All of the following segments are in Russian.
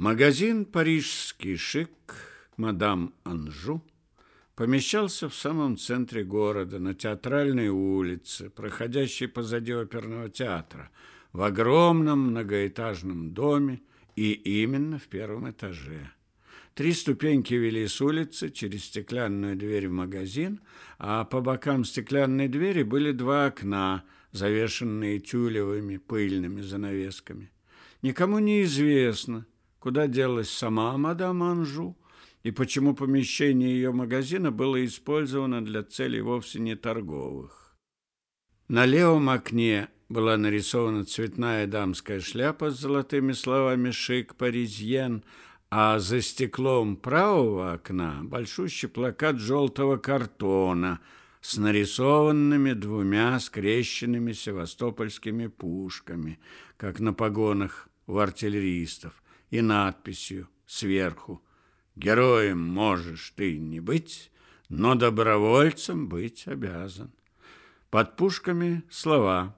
Магазин «Парижский шик» мадам Анжу помещался в самом центре города, на театральной улице, проходящей позади оперного театра, в огромном многоэтажном доме и именно в первом этаже. Три ступеньки вели с улицы через стеклянную дверь в магазин, а по бокам стеклянной двери были два окна, завешенные тюлевыми пыльными занавесками. Никому не известно, куда делась сама мадам Анжу и почему помещение ее магазина было использовано для целей вовсе не торговых. На левом окне была нарисована цветная дамская шляпа с золотыми словами «Шик Паризьен», а за стеклом правого окна большущий плакат желтого картона с нарисованными двумя скрещенными севастопольскими пушками, как на погонах у артиллеристов, и надписью сверху «Героем можешь ты не быть, но добровольцем быть обязан». Под пушками слова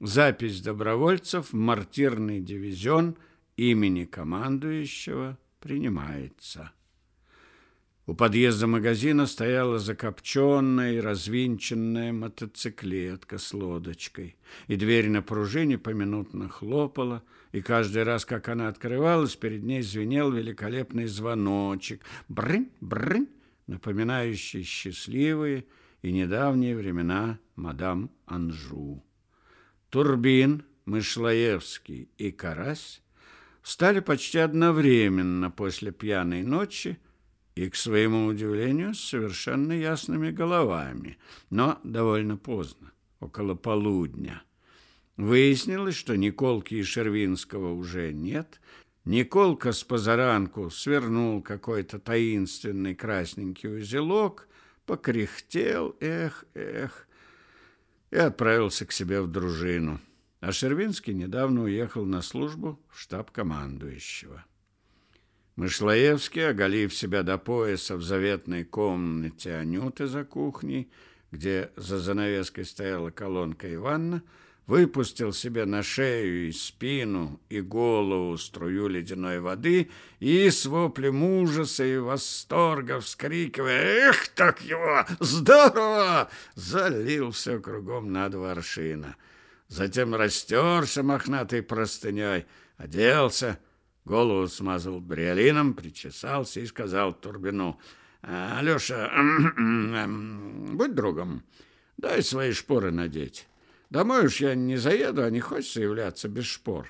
«Запись добровольцев в мартирный дивизион имени командующего принимается». У подъезда магазина стояла закопченная и развинченная мотоциклетка с лодочкой, и дверь на пружине поминутно хлопала, и каждый раз, как она открывалась, перед ней звенел великолепный звоночек, брынь, напоминающий счастливые и недавние времена мадам Анжу. Турбин, Мышлоевский и Карась встали почти одновременно после пьяной ночи, и, к своему удивлению, с совершенно ясными головами, но довольно поздно, около полудня. Выяснилось, что Николки и Шервинского уже нет. Николка с позаранку свернул какой-то таинственный красненький узелок, покряхтел, эх, эх, и отправился к себе в дружину. А Шервинский недавно уехал на службу в штаб командующего. Мышлоевский, оголив себя до пояса в заветной комнате Анюты за кухней, где за занавеской стояла колонка и ванна, выпустил себе на шею и спину и голову струю ледяной воды и с воплем ужаса и восторга, вскрикивая «Эх, так его! Здорово!» залил все кругом на два аршина. Затем растерся мохнатой простыней, оделся, Голову смазал бриолином, причесался и сказал Турбину, «Алеша, будь другом, дай свои шпоры надеть. Домой уж я не заеду, а не хочется являться без шпор.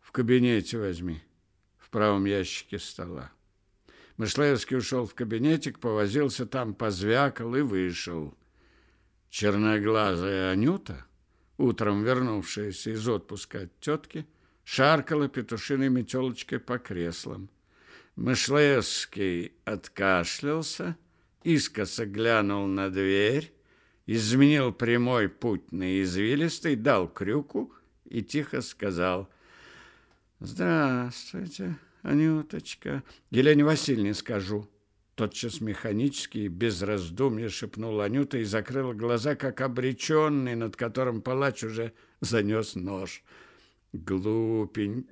В кабинете возьми, в правом ящике стола». Мышлаевский ушел в кабинетик, повозился там, позвякал и вышел. Черноглазая Анюта, утром вернувшаяся из отпуска от тетки, шаркала петушиной метелочкой по креслам. Мышлевский откашлялся, искоса глянул на дверь, изменил прямой путь на извилистый, дал крюку и тихо сказал «Здравствуйте, Анюточка. Елене Васильевне скажу». Тотчас механически и без раздумья шепнул Анюта и закрыл глаза, как обреченный, над которым палач уже занес нож. Глупень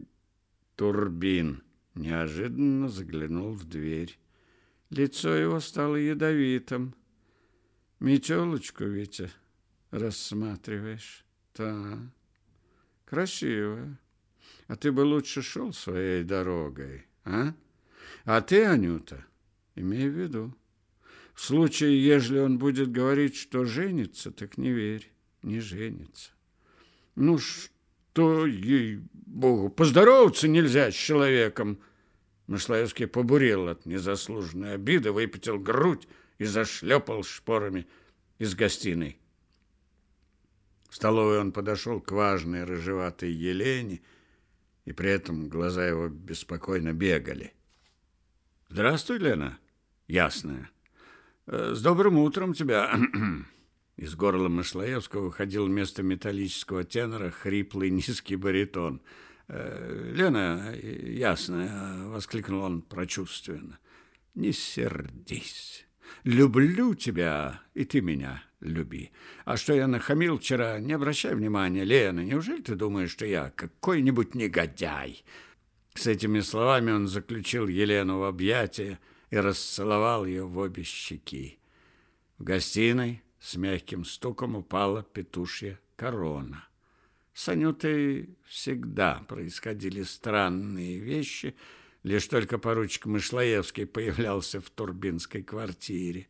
Турбин неожиданно заглянул в дверь. Лицо его стало ядовитым. Метелочку, Витя, рассматриваешь? Да, красивая. А ты бы лучше шел своей дорогой, а? А ты, Анюта, имей в виду, в случае, ежели он будет говорить, что женится, так не верь, не женится. Ну, что, ей-богу, поздороваться нельзя с человеком. Мышлаевский побурел от незаслуженной обиды, выпятил грудь и зашлепал шпорами из гостиной. В столовой он подошел к важной рыжеватой Елене, и при этом глаза его беспокойно бегали. «Здравствуй, Лена, ясная. Э, с добрым утром тебя!» Из горла Мышлаевского выходил вместо металлического тенора хриплый низкий баритон. «Э, «Лена, ясно!» — воскликнул он прочувственно. «Не сердись. Люблю тебя, и ты меня люби. А что я нахамил вчера, не обращай внимания, Лена. Неужели ты думаешь, что я какой-нибудь негодяй?» С этими словами он заключил Елену в объятия и расцеловал ее в обе щеки. В гостиной с мягким стуком упала петушья корона. С Анютой всегда происходили странные вещи, лишь только поручик Мышлоевский появлялся в Турбинской квартире.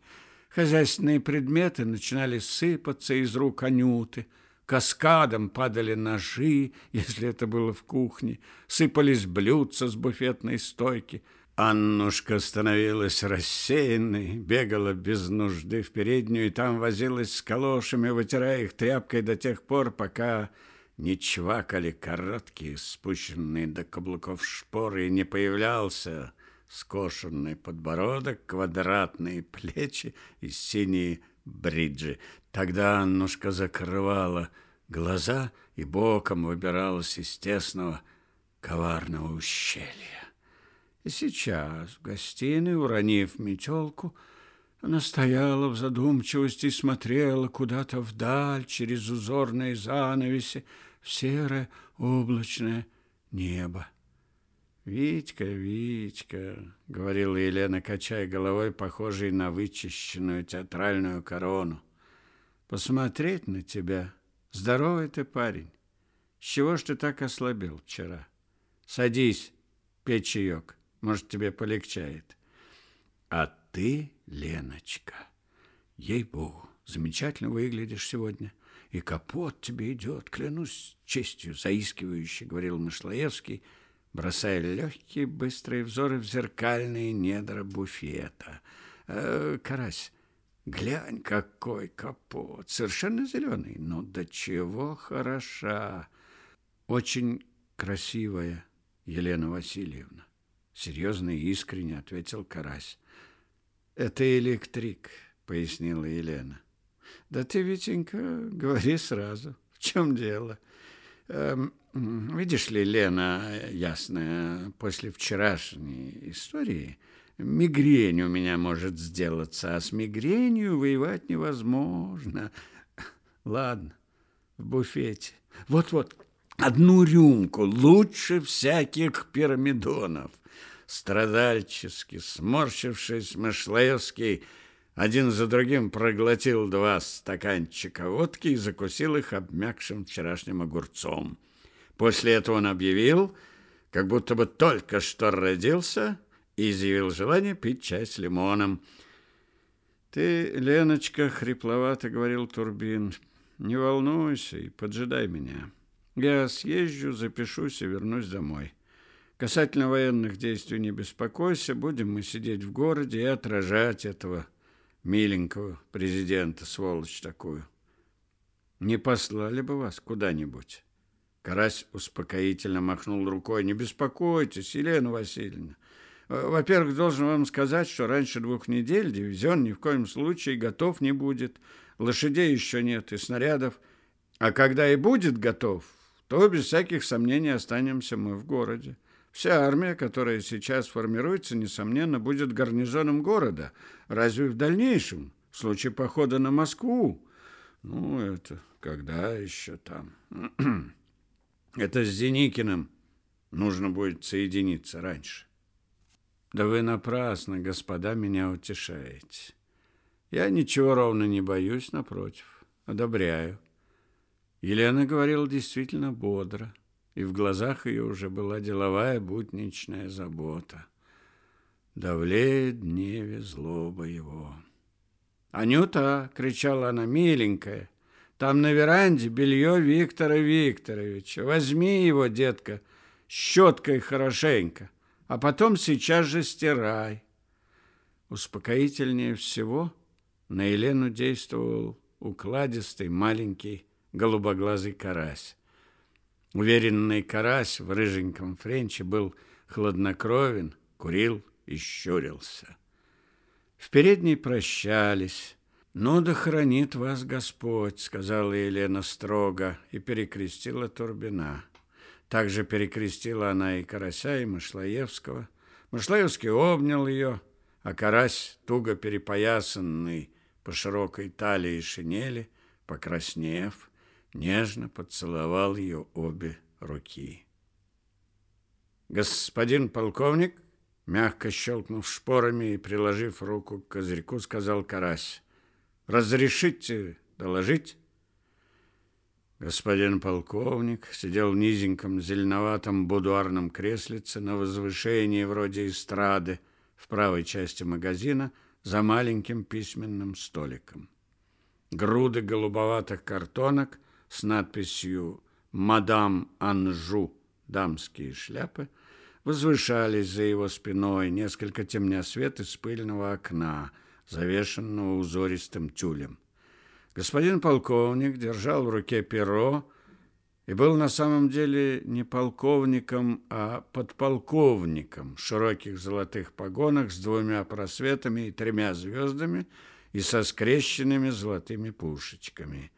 Хозяйственные предметы начинали сыпаться из рук Анюты, каскадом падали ножи, если это было в кухне, сыпались блюдца с буфетной стойки – Аннушка становилась рассеянной, бегала без нужды в переднюю и там возилась с калошами, вытирая их тряпкой до тех пор, пока не чвакали короткие, спущенные до каблуков шпоры, и не появлялся скошенный подбородок, квадратные плечи и синие бриджи. Тогда Аннушка закрывала глаза и боком выбиралась из тесного коварного ущелья. И сейчас в гостиной, уронив метелку, она стояла в задумчивости и смотрела куда-то вдаль через узорные занавеси серое облачное небо. «Витька, Витька», — говорила Елена, качая головой, похожей на вычищенную театральную корону, — «посмотреть на тебя. Здоровый ты парень. С чего ж ты так ослабел вчера? Садись, пей чаек». Может, тебе полегчает. А ты, Леночка, ей-богу, замечательно выглядишь сегодня. И капот тебе идет, клянусь честью, заискивающе, говорил Мышлоевский, бросая легкие быстрые взоры в зеркальные недра буфета. Э, карась, глянь, какой капот, совершенно зеленый, но до чего хороша. Очень красивая Елена Васильевна. Серьезно и искренне ответил Карась. Это электрик, пояснила Елена. Да ты, Витенька, говори сразу. В чем дело? Эм, видишь ли, Лена, ясно, после вчерашней истории мигрень у меня может сделаться, а с мигренью воевать невозможно. Ладно, в буфете. Вот-вот, одну рюмку, лучше всяких пирамидонов страдальчески сморщившись, Мышлаевский один за другим проглотил два стаканчика водки и закусил их обмякшим вчерашним огурцом. После этого он объявил, как будто бы только что родился, и изъявил желание пить чай с лимоном. «Ты, Леночка, хрипловато, — говорил Турбин, — не волнуйся и поджидай меня. Я съезжу, запишусь и вернусь домой». Касательно военных действий не беспокойся, будем мы сидеть в городе и отражать этого миленького президента, сволочь такую. Не послали бы вас куда-нибудь? Карась успокоительно махнул рукой. Не беспокойтесь, Елена Васильевна. Во-первых, должен вам сказать, что раньше двух недель дивизион ни в коем случае готов не будет. Лошадей еще нет и снарядов. А когда и будет готов, то без всяких сомнений останемся мы в городе. Вся армия, которая сейчас формируется, несомненно, будет гарнизоном города. Разве в дальнейшем, в случае похода на Москву? Ну, это когда еще там? это с Зеникиным нужно будет соединиться раньше. Да вы напрасно, господа, меня утешаете. Я ничего ровно не боюсь, напротив, одобряю. Елена говорила действительно бодро и в глазах ее уже была деловая будничная забота. Давлеет дневе злоба его. «Анюта!» — кричала она, миленькая. «Там на веранде белье Виктора Викторовича. Возьми его, детка, щеткой хорошенько, а потом сейчас же стирай». Успокоительнее всего на Елену действовал укладистый маленький голубоглазый карась. Уверенный карась в рыженьком френче был хладнокровен, курил и щурился. В передней прощались. «Ну да хранит вас Господь», — сказала Елена строго и перекрестила Турбина. Также перекрестила она и Карася, и Мышлоевского. Мышлоевский обнял ее, а Карась, туго перепоясанный по широкой талии шинели, покраснев, нежно поцеловал ее обе руки. Господин полковник, мягко щелкнув шпорами и приложив руку к козырьку, сказал Карась. «Разрешите доложить?» Господин полковник сидел в низеньком зеленоватом будуарном креслице на возвышении вроде эстрады в правой части магазина за маленьким письменным столиком. Груды голубоватых картонок с надписью «Мадам Анжу. Дамские шляпы» возвышались за его спиной, несколько темня свет из пыльного окна, завешенного узористым тюлем. Господин полковник держал в руке перо и был на самом деле не полковником, а подполковником в широких золотых погонах с двумя просветами и тремя звездами и со скрещенными золотыми пушечками.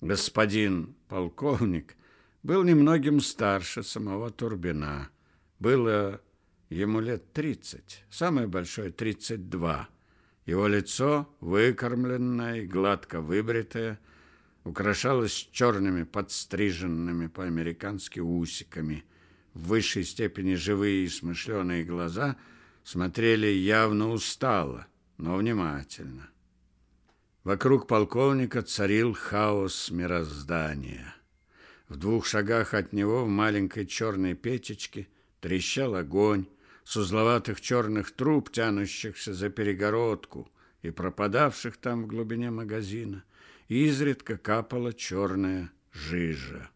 Господин полковник был немногим старше самого Турбина. Было ему лет тридцать, самое большое тридцать два. Его лицо, выкормленное и гладко выбритое, украшалось черными подстриженными по-американски усиками. В высшей степени живые и смышленые глаза смотрели явно устало, но внимательно. Вокруг полковника царил хаос мироздания. В двух шагах от него в маленькой черной печечке трещал огонь, с узловатых черных труб, тянущихся за перегородку и пропадавших там в глубине магазина, изредка капала черная жижа.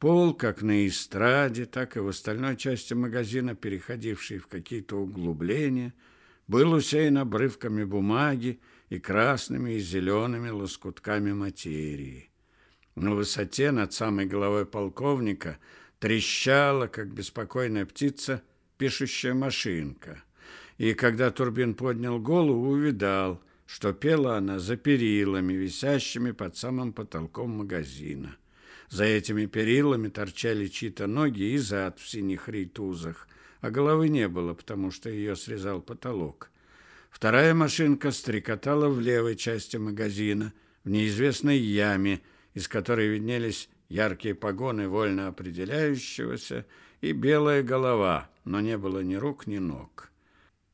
Пол, как на эстраде, так и в остальной части магазина, переходивший в какие-то углубления, был усеян обрывками бумаги и красными и зелеными лоскутками материи. На высоте над самой головой полковника трещала, как беспокойная птица, пишущая машинка. И когда Турбин поднял голову, увидал, что пела она за перилами, висящими под самым потолком магазина. За этими перилами торчали чьи-то ноги и зад в синих рейтузах, а головы не было, потому что ее срезал потолок. Вторая машинка стрекотала в левой части магазина, в неизвестной яме, из которой виднелись яркие погоны вольно определяющегося и белая голова, но не было ни рук, ни ног.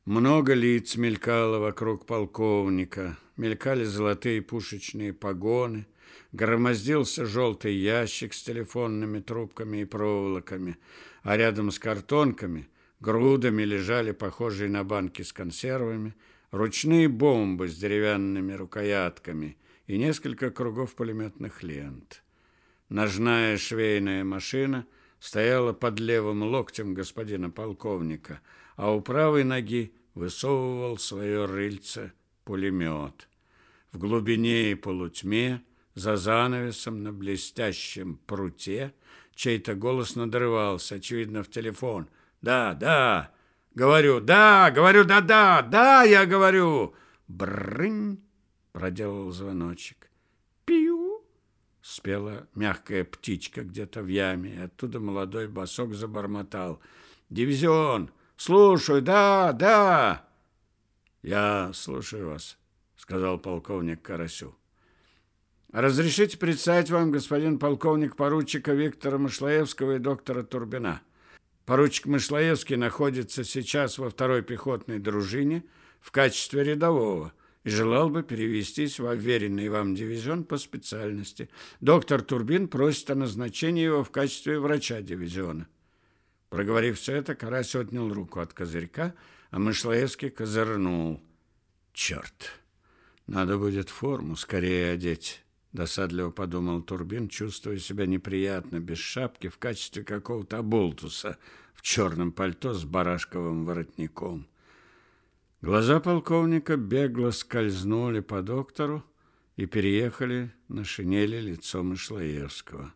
Много лиц мелькало вокруг полковника, мелькали золотые пушечные погоны, громоздился желтый ящик с телефонными трубками и проволоками, а рядом с картонками грудами лежали похожие на банки с консервами, ручные бомбы с деревянными рукоятками и несколько кругов пулеметных лент. Ножная швейная машина – стояла под левым локтем господина полковника, а у правой ноги высовывал свое рыльце пулемет. В глубине и полутьме, за занавесом на блестящем пруте, чей-то голос надрывался, очевидно, в телефон. «Да, да, говорю, да, говорю, да-да, да, я говорю!» «Брынь!» — проделал звоночек. «Пиу!» спела мягкая птичка где-то в яме, оттуда молодой босок забормотал. «Дивизион! Слушаю! Да, да!» «Я слушаю вас», — сказал полковник Карасю. «Разрешите представить вам, господин полковник, поручика Виктора Мышлоевского и доктора Турбина. Поручик Мышлоевский находится сейчас во второй пехотной дружине в качестве рядового» и желал бы перевестись в уверенный вам дивизион по специальности. Доктор Турбин просит о назначении его в качестве врача дивизиона. Проговорив все это, Карась отнял руку от козырька, а Мышлоевский козырнул. «Черт! Надо будет форму скорее одеть!» Досадливо подумал Турбин, чувствуя себя неприятно, без шапки, в качестве какого-то оболтуса, в черном пальто с барашковым воротником. Глаза полковника бегло скользнули по доктору и переехали на шинели лицом Ишлаевского.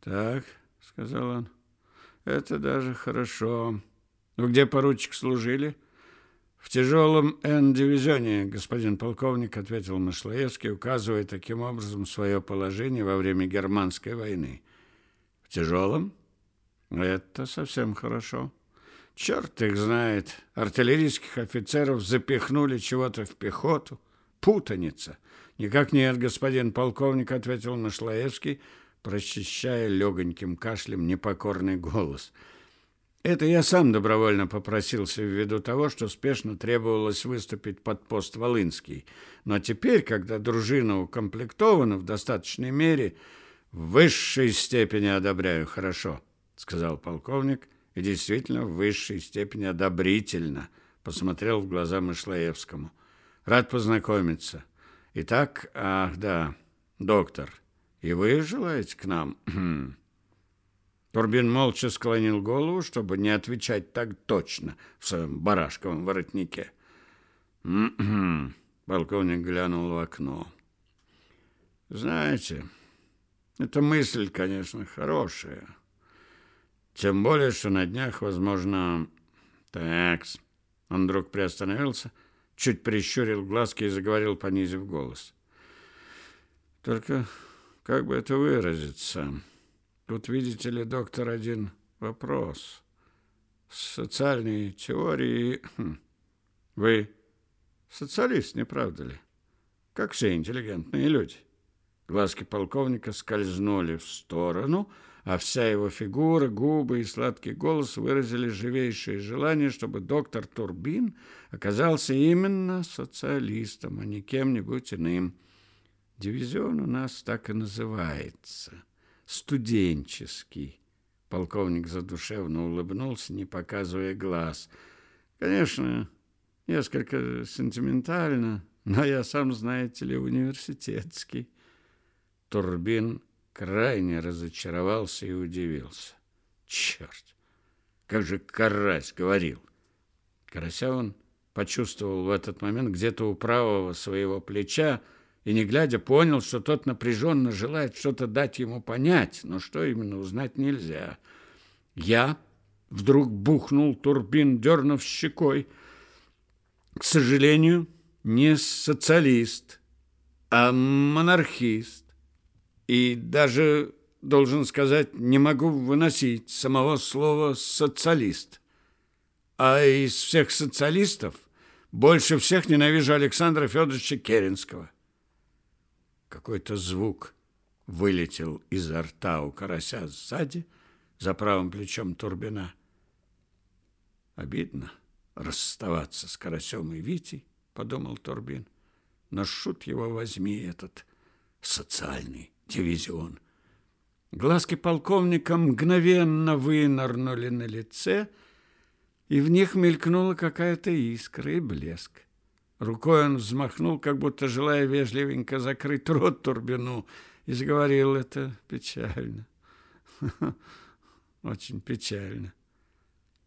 «Так», — сказал он, — «это даже хорошо. Ну, где поручик служили?» «В тяжелом Н-дивизионе, господин полковник», — ответил Мышлоевский, указывая таким образом свое положение во время германской войны. «В тяжелом? Это совсем хорошо». Черт их знает. Артиллерийских офицеров запихнули чего-то в пехоту. Путаница. Никак нет, господин полковник, ответил Нашлаевский, прочищая легоньким кашлем непокорный голос. Это я сам добровольно попросился ввиду того, что спешно требовалось выступить под пост Волынский. Но теперь, когда дружина укомплектована в достаточной мере, в высшей степени одобряю хорошо, сказал полковник, и действительно в высшей степени одобрительно посмотрел в глаза Мышлаевскому. Рад познакомиться. Итак, ах, да, доктор, и вы желаете к нам? Турбин молча склонил голову, чтобы не отвечать так точно в своем барашковом воротнике. Полковник глянул в окно. Знаете, эта мысль, конечно, хорошая. Тем более, что на днях, возможно... Такс. Он вдруг приостановился, чуть прищурил глазки и заговорил, понизив голос. Только как бы это выразиться... Тут, видите ли, доктор, один вопрос. С социальной теории... Хм, вы социалист, не правда ли? Как все интеллигентные люди. Глазки полковника скользнули в сторону, а вся его фигура, губы и сладкий голос выразили живейшее желание, чтобы доктор Турбин оказался именно социалистом, а не кем-нибудь иным. Дивизион у нас так и называется – студенческий. Полковник задушевно улыбнулся, не показывая глаз. Конечно, несколько сентиментально, но я сам, знаете ли, университетский. Турбин крайне разочаровался и удивился. Черт, как же Карась говорил. Карася он почувствовал в этот момент где-то у правого своего плеча, и, не глядя, понял, что тот напряженно желает что-то дать ему понять, но что именно узнать нельзя. Я вдруг бухнул турбин, дернув щекой. К сожалению, не социалист, а монархист. И даже, должен сказать, не могу выносить самого слова «социалист». А из всех социалистов больше всех ненавижу Александра Федоровича Керенского. Какой-то звук вылетел изо рта у карася сзади, за правым плечом Турбина. Обидно расставаться с карасем и Витей, подумал Турбин. Но шут его возьми этот социальный дивизион. Глазки полковника мгновенно вынырнули на лице, и в них мелькнула какая-то искра и блеск. Рукой он взмахнул, как будто желая вежливенько закрыть рот Турбину, и заговорил это печально. Очень печально.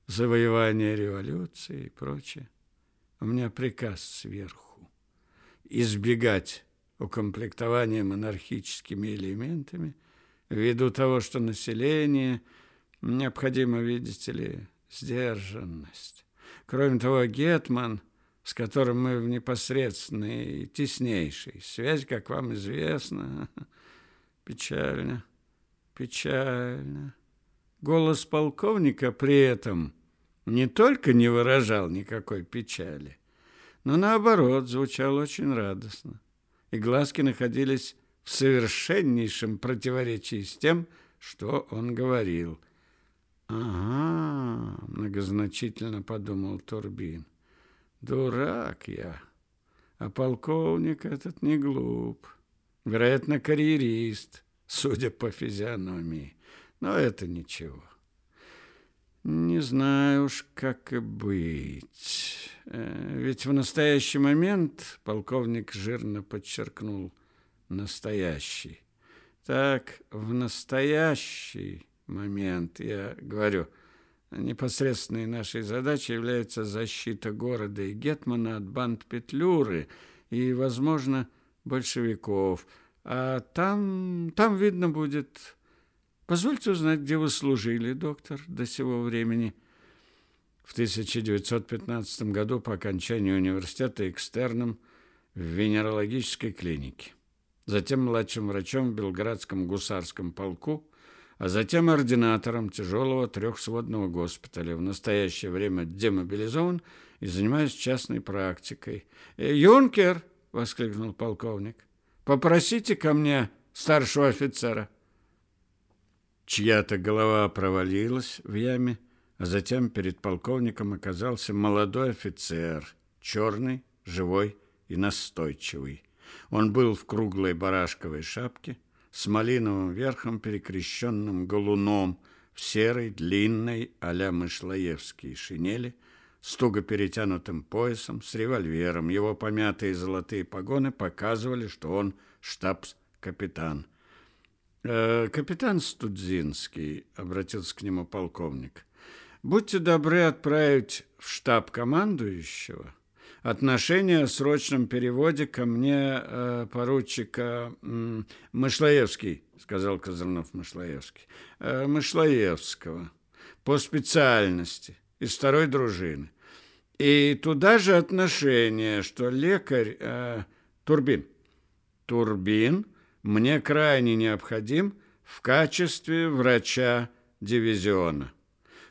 Завоевание революции и прочее. У меня приказ сверху. Избегать укомплектования монархическими элементами ввиду того, что население необходимо, видите ли, сдержанность. Кроме того, Гетман – с которым мы в непосредственной и теснейшей связи, как вам известно. Печально, печально. Голос полковника при этом не только не выражал никакой печали, но наоборот звучал очень радостно. И глазки находились в совершеннейшем противоречии с тем, что он говорил. «Ага», — многозначительно подумал Турбин. Дурак я. А полковник этот не глуп. Вероятно, карьерист, судя по физиономии. Но это ничего. Не знаю уж, как и быть. Э, ведь в настоящий момент, полковник жирно подчеркнул, настоящий. Так, в настоящий момент, я говорю, Непосредственной нашей задачей является защита города и Гетмана от банд Петлюры и, возможно, большевиков. А там, там видно будет... Позвольте узнать, где вы служили, доктор, до сего времени. В 1915 году по окончании университета экстерном в венерологической клинике. Затем младшим врачом в Белградском гусарском полку – а затем ординатором тяжелого трехсводного госпиталя. В настоящее время демобилизован и занимаюсь частной практикой. «Э, «Юнкер!» — воскликнул полковник. «Попросите ко мне старшего офицера». Чья-то голова провалилась в яме, а затем перед полковником оказался молодой офицер, черный, живой и настойчивый. Он был в круглой барашковой шапке, с малиновым верхом, перекрещенным галуном, в серой, длинной а-ля мышлоевские шинели, с туго перетянутым поясом, с револьвером. Его помятые золотые погоны показывали, что он штабс-капитан. «Э, «Капитан Студзинский», — обратился к нему полковник, — «будьте добры отправить в штаб командующего отношение о срочном переводе ко мне э, поручика э, Мышлоевский, сказал Казарнов Мышлоевский, э, Мышлоевского, по специальности, из второй дружины. И туда же отношение, что лекарь э, Турбин. Турбин мне крайне необходим в качестве врача дивизиона.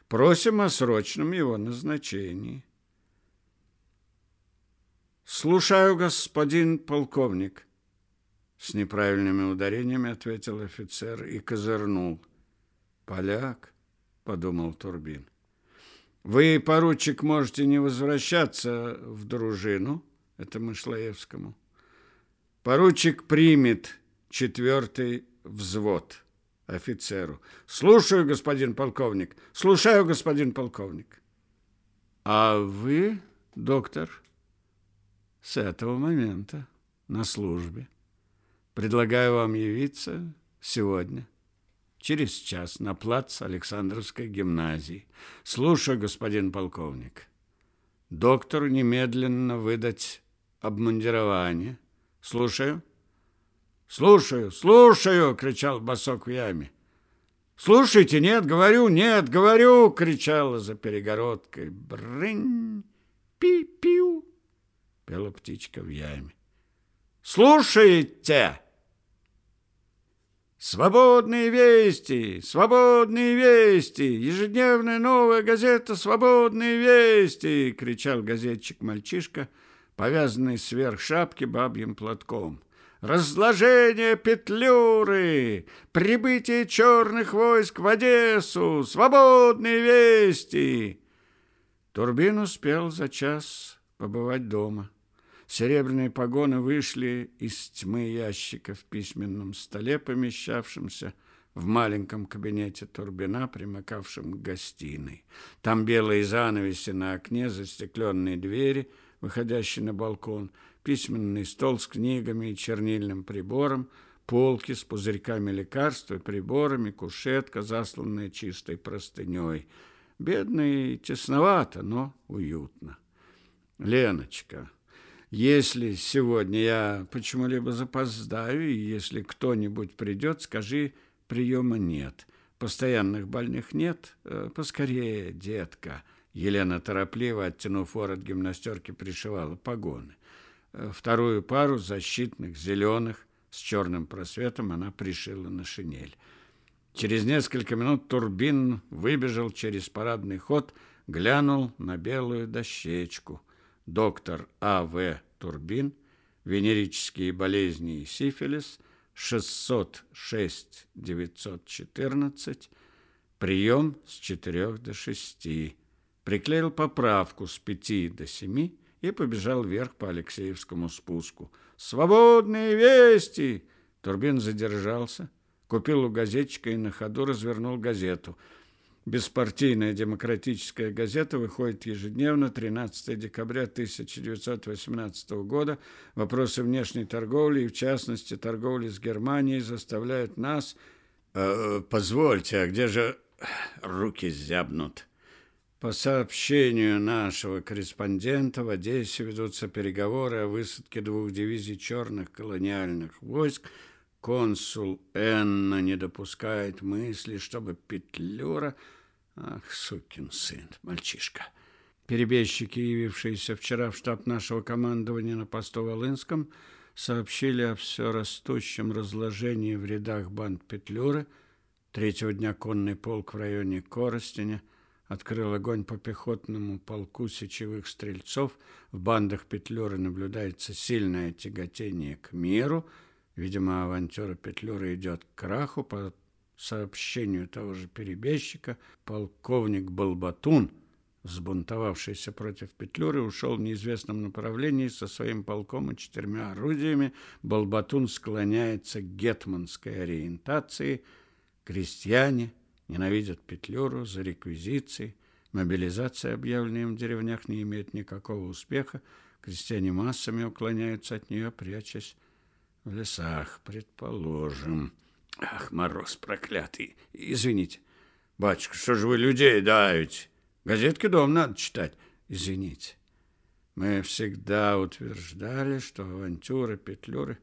Просим о срочном его назначении. «Слушаю, господин полковник», — с неправильными ударениями ответил офицер и козырнул. «Поляк», — подумал Турбин. «Вы, поручик, можете не возвращаться в дружину», — это Мышлоевскому. «Поручик примет четвертый взвод» офицеру. «Слушаю, господин полковник, слушаю, господин полковник». «А вы, доктор?» С этого момента на службе. Предлагаю вам явиться сегодня, через час, на плац Александровской гимназии. Слушаю, господин полковник. Доктору немедленно выдать обмундирование. Слушаю. «Слушаю, слушаю!» — кричал босок в яме. «Слушайте, нет, говорю, нет, говорю!» — кричала за перегородкой. Брынь, пи-пиу пела птичка в яме. «Слушайте!» «Свободные вести! Свободные вести! Ежедневная новая газета «Свободные вести!» — кричал газетчик-мальчишка, повязанный сверх шапки бабьим платком. «Разложение Петлюры! Прибытие черных войск в Одессу! Свободные вести!» Турбин успел за час побывать дома. Серебряные погоны вышли из тьмы ящика в письменном столе, помещавшемся в маленьком кабинете Турбина, примыкавшем к гостиной. Там белые занавеси на окне, застекленные двери, выходящие на балкон, письменный стол с книгами и чернильным прибором, полки с пузырьками лекарств и приборами, кушетка, засланная чистой простыней. Бедно и тесновато, но уютно. «Леночка», если сегодня я почему-либо запоздаю, и если кто-нибудь придет, скажи, приема нет. Постоянных больных нет. Э, поскорее, детка. Елена торопливо, оттянув ворот гимнастерки, пришивала погоны. Э, вторую пару защитных, зеленых, с черным просветом она пришила на шинель. Через несколько минут Турбин выбежал через парадный ход, глянул на белую дощечку – доктор А.В. Турбин, венерические болезни и сифилис, 606-914, прием с 4 до 6. Приклеил поправку с 5 до 7 и побежал вверх по Алексеевскому спуску. «Свободные вести!» Турбин задержался, купил у газетчика и на ходу развернул газету – Беспартийная демократическая газета выходит ежедневно 13 декабря 1918 года. Вопросы внешней торговли и, в частности, торговли с Германией заставляют нас... Э, позвольте, а где же руки зябнут? По сообщению нашего корреспондента, в Одессе ведутся переговоры о высадке двух дивизий черных колониальных войск. Консул Энна не допускает мысли, чтобы Петлюра Ах, сукин сын, мальчишка. Перебежчики, явившиеся вчера в штаб нашего командования на посту Волынском, сообщили о все растущем разложении в рядах банд Петлюры. Третьего дня конный полк в районе Коростеня открыл огонь по пехотному полку сечевых стрельцов. В бандах Петлюры наблюдается сильное тяготение к миру. Видимо, авантюра Петлюры идет к краху, сообщению того же перебежчика, полковник Балбатун, сбунтовавшийся против Петлюры, ушел в неизвестном направлении со своим полком и четырьмя орудиями. Балбатун склоняется к гетманской ориентации. Крестьяне ненавидят Петлюру за реквизиции. Мобилизация, объявленная им в деревнях, не имеет никакого успеха. Крестьяне массами уклоняются от нее, прячась в лесах, предположим. Ах, мороз проклятый. Извините. Батюшка, что же вы людей давите? Газетки дом надо читать. Извините. Мы всегда утверждали, что авантюры, петлюры...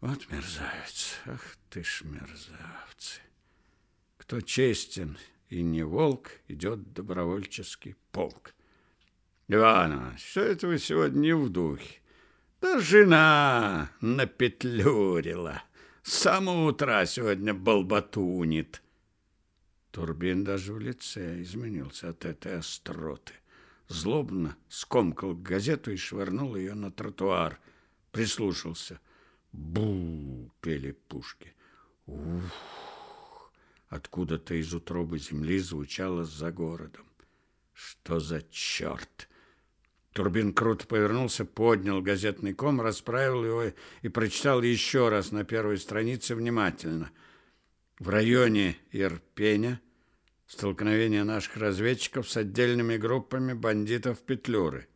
Вот мерзавец. Ах ты ж мерзавцы. Кто честен и не волк, идет добровольческий полк. Иванович, что это вы сегодня не в духе? Да жена напетлюрила. С самого утра сегодня болбатунит. Турбин даже в лице изменился от этой остроты. Злобно скомкал газету и швырнул ее на тротуар. Прислушался. Бу! пели пушки. Ух! Откуда-то из утробы земли звучало за городом. Что за черт? Турбин круто повернулся, поднял газетный ком, расправил его и прочитал еще раз на первой странице внимательно. В районе Ирпеня столкновение наших разведчиков с отдельными группами бандитов Петлюры.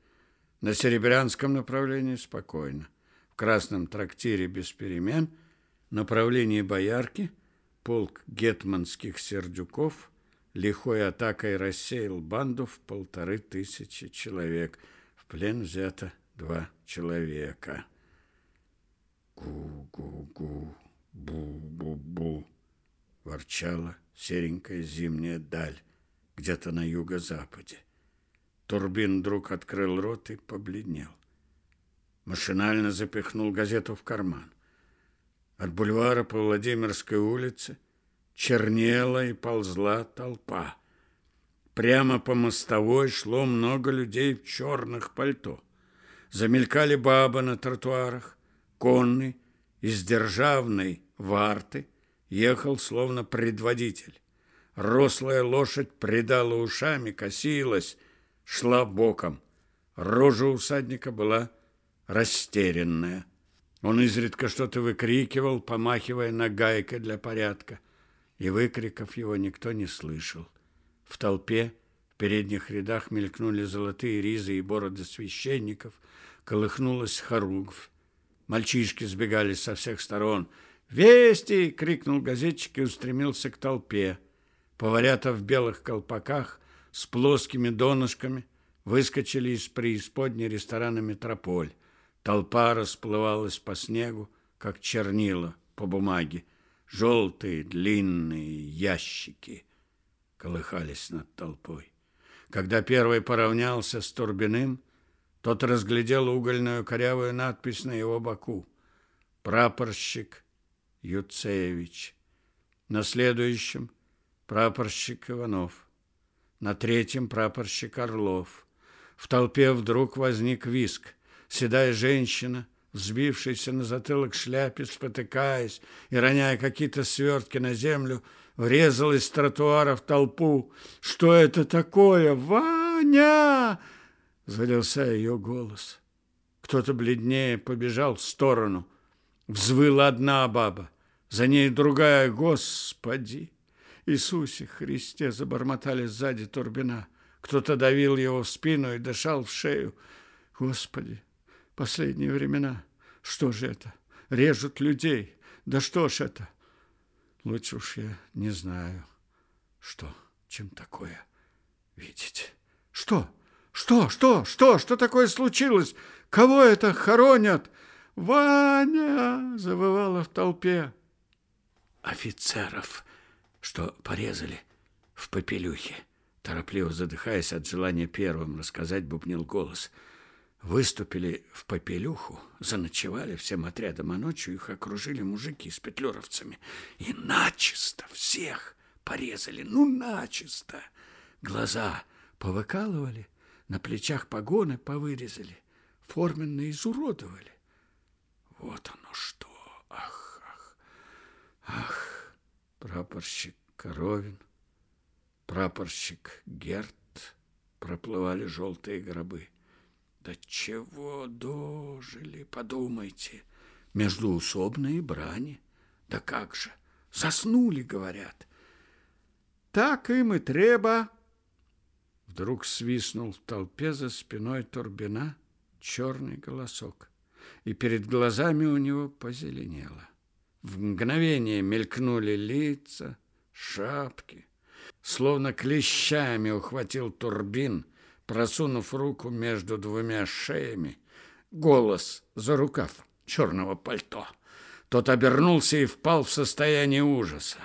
На Серебрянском направлении спокойно. В Красном трактире без перемен. Направлении Боярки полк гетманских сердюков лихой атакой рассеял банду в полторы тысячи человек – плен взято два человека. Гу-гу-гу, бу-бу-бу, ворчала серенькая зимняя даль где-то на юго-западе. Турбин вдруг открыл рот и побледнел. Машинально запихнул газету в карман. От бульвара по Владимирской улице чернела и ползла толпа. Прямо по мостовой шло много людей в черных пальто. Замелькали бабы на тротуарах. Конный из державной варты ехал словно предводитель. Рослая лошадь придала ушами, косилась, шла боком. Рожа усадника была растерянная. Он изредка что-то выкрикивал, помахивая нагайкой для порядка, и выкриков его никто не слышал. В толпе в передних рядах мелькнули золотые ризы и бороды священников, колыхнулась хоругвь. Мальчишки сбегали со всех сторон. «Вести!» — крикнул газетчик и устремился к толпе. Поварята в белых колпаках с плоскими донышками выскочили из преисподней ресторана «Метрополь». Толпа расплывалась по снегу, как чернила по бумаге. Желтые длинные ящики колыхались над толпой. Когда первый поравнялся с Турбиным, тот разглядел угольную корявую надпись на его боку. «Прапорщик Юцевич». На следующем – прапорщик Иванов. На третьем – прапорщик Орлов. В толпе вдруг возник виск. Седая женщина, взбившаяся на затылок шляпе, спотыкаясь и роняя какие-то свертки на землю – врезалась с тротуара в толпу. «Что это такое? Ваня!» Залился ее голос. Кто-то бледнее побежал в сторону. Взвыла одна баба, за ней другая. «Господи! Иисусе Христе!» забормотали сзади Турбина. Кто-то давил его в спину и дышал в шею. «Господи! Последние времена! Что же это? Режут людей! Да что ж это?» Лучше уж я не знаю, что, чем такое видеть. Что? Что? Что? Что? Что такое случилось? Кого это хоронят? Ваня! Завывала в толпе. Офицеров, что порезали в попелюхе. Торопливо задыхаясь от желания первым рассказать, бубнил голос – Выступили в Попелюху, заночевали всем отрядом, а ночью их окружили мужики с петлюровцами. И начисто всех порезали, ну начисто. Глаза повыкалывали, на плечах погоны повырезали, форменно изуродовали. Вот оно что! Ах, ах, ах! прапорщик Коровин, прапорщик Герт проплывали желтые гробы. Да чего дожили, подумайте, междуусобные брани. Да как же, заснули, говорят. Так им и треба. Вдруг свистнул в толпе за спиной Турбина черный голосок, и перед глазами у него позеленело. В мгновение мелькнули лица, шапки. Словно клещами ухватил Турбин, просунув руку между двумя шеями. Голос за рукав черного пальто. Тот обернулся и впал в состояние ужаса.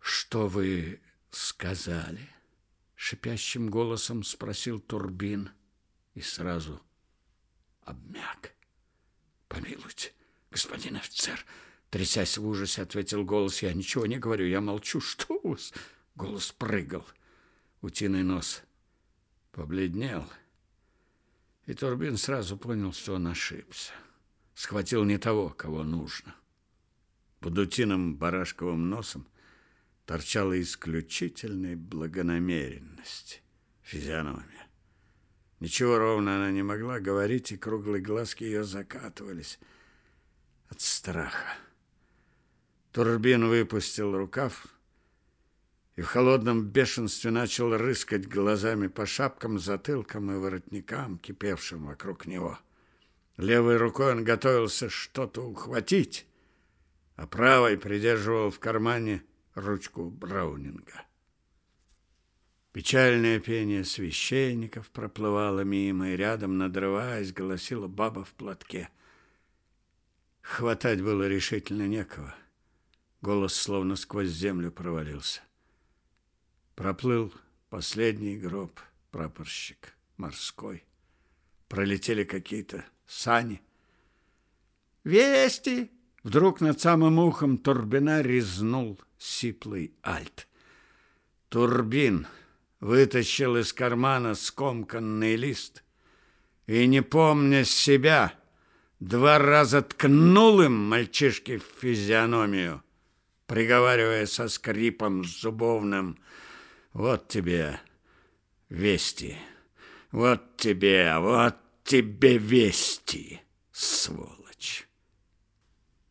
«Что вы сказали?» Шипящим голосом спросил Турбин и сразу обмяк. «Помилуйте, господин офицер!» Трясясь в ужасе, ответил голос. «Я ничего не говорю, я молчу. Что у вас?» Голос прыгал. Утиный нос побледнел. И Турбин сразу понял, что он ошибся. Схватил не того, кого нужно. Под утиным барашковым носом торчала исключительной благонамеренность физиономия. Ничего ровно она не могла говорить, и круглые глазки ее закатывались от страха. Турбин выпустил рукав и в холодном бешенстве начал рыскать глазами по шапкам, затылкам и воротникам, кипевшим вокруг него. Левой рукой он готовился что-то ухватить, а правой придерживал в кармане ручку Браунинга. Печальное пение священников проплывало мимо, и рядом, надрываясь, голосила баба в платке. Хватать было решительно некого. Голос словно сквозь землю провалился. Проплыл последний гроб, прапорщик морской. Пролетели какие-то сани. «Вести!» Вдруг над самым ухом Турбина резнул сиплый альт. Турбин вытащил из кармана скомканный лист и, не помня себя, два раза ткнул им мальчишке в физиономию, приговаривая со скрипом зубовным «Вот тебе вести, вот тебе, вот тебе вести, сволочь!»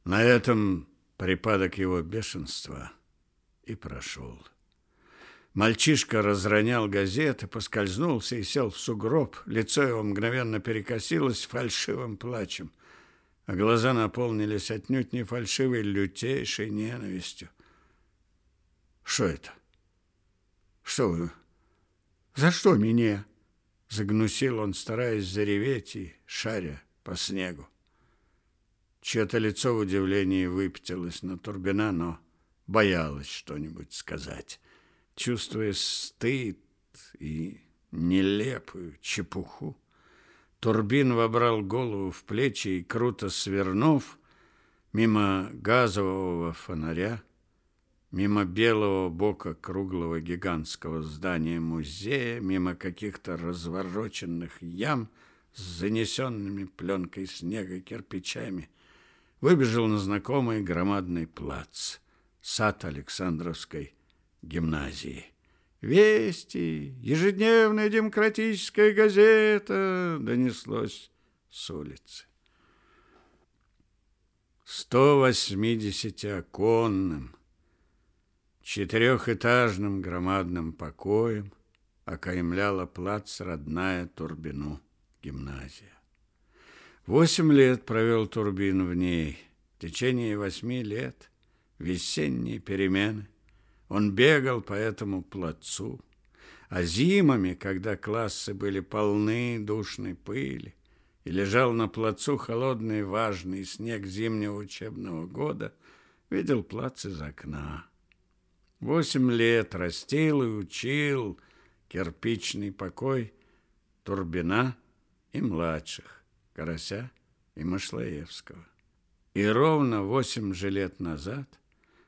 На этом припадок его бешенства и прошел. Мальчишка разронял газеты, поскользнулся и сел в сугроб. Лицо его мгновенно перекосилось фальшивым плачем, а глаза наполнились отнюдь не фальшивой, лютейшей ненавистью. «Что это? Что? За что меня?» Загнусил он, стараясь зареветь и шаря по снегу. Чье-то лицо в удивлении выпятилось на Турбина, но боялась что-нибудь сказать, чувствуя стыд и нелепую чепуху. Турбин вобрал голову в плечи и, круто свернув, мимо газового фонаря, мимо белого бока круглого гигантского здания музея, мимо каких-то развороченных ям с занесенными пленкой снега кирпичами, выбежал на знакомый громадный плац, сад Александровской гимназии. «Вести! Ежедневная демократическая газета!» донеслось с улицы. Сто восьмидесяти оконным, четырехэтажным громадным покоем окаймляла плац родная Турбину гимназия. Восемь лет провел Турбин в ней. В течение восьми лет весенние перемены. Он бегал по этому плацу, а зимами, когда классы были полны душной пыли, и лежал на плацу холодный важный снег зимнего учебного года, видел плац из окна. Восемь лет растил и учил кирпичный покой Турбина и младших. Карася и Машлаевского. И ровно восемь же лет назад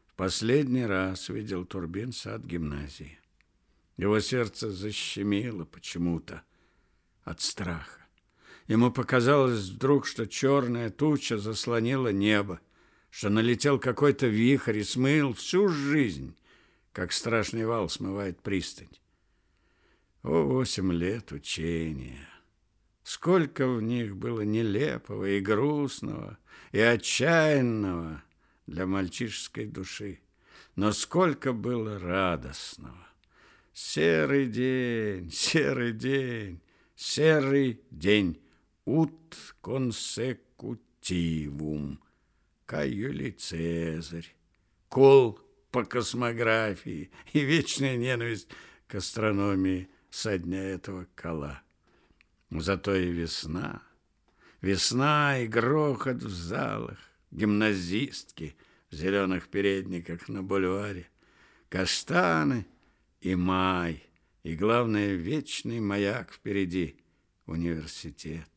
в последний раз видел Турбин сад гимназии. Его сердце защемило почему-то от страха. Ему показалось вдруг, что черная туча заслонила небо, что налетел какой-то вихрь и смыл всю жизнь, как страшный вал смывает пристань. О, восемь лет учения! Сколько в них было нелепого и грустного, и отчаянного для мальчишеской души, но сколько было радостного! Серый день, серый день, серый день, ут консекутивум, Каюлий Цезарь, кол по космографии и вечная ненависть к астрономии со дня этого кола. Зато и весна, весна и грохот в залах, гимназистки в зеленых передниках на бульваре, каштаны и май, и, главное, вечный маяк впереди — университет.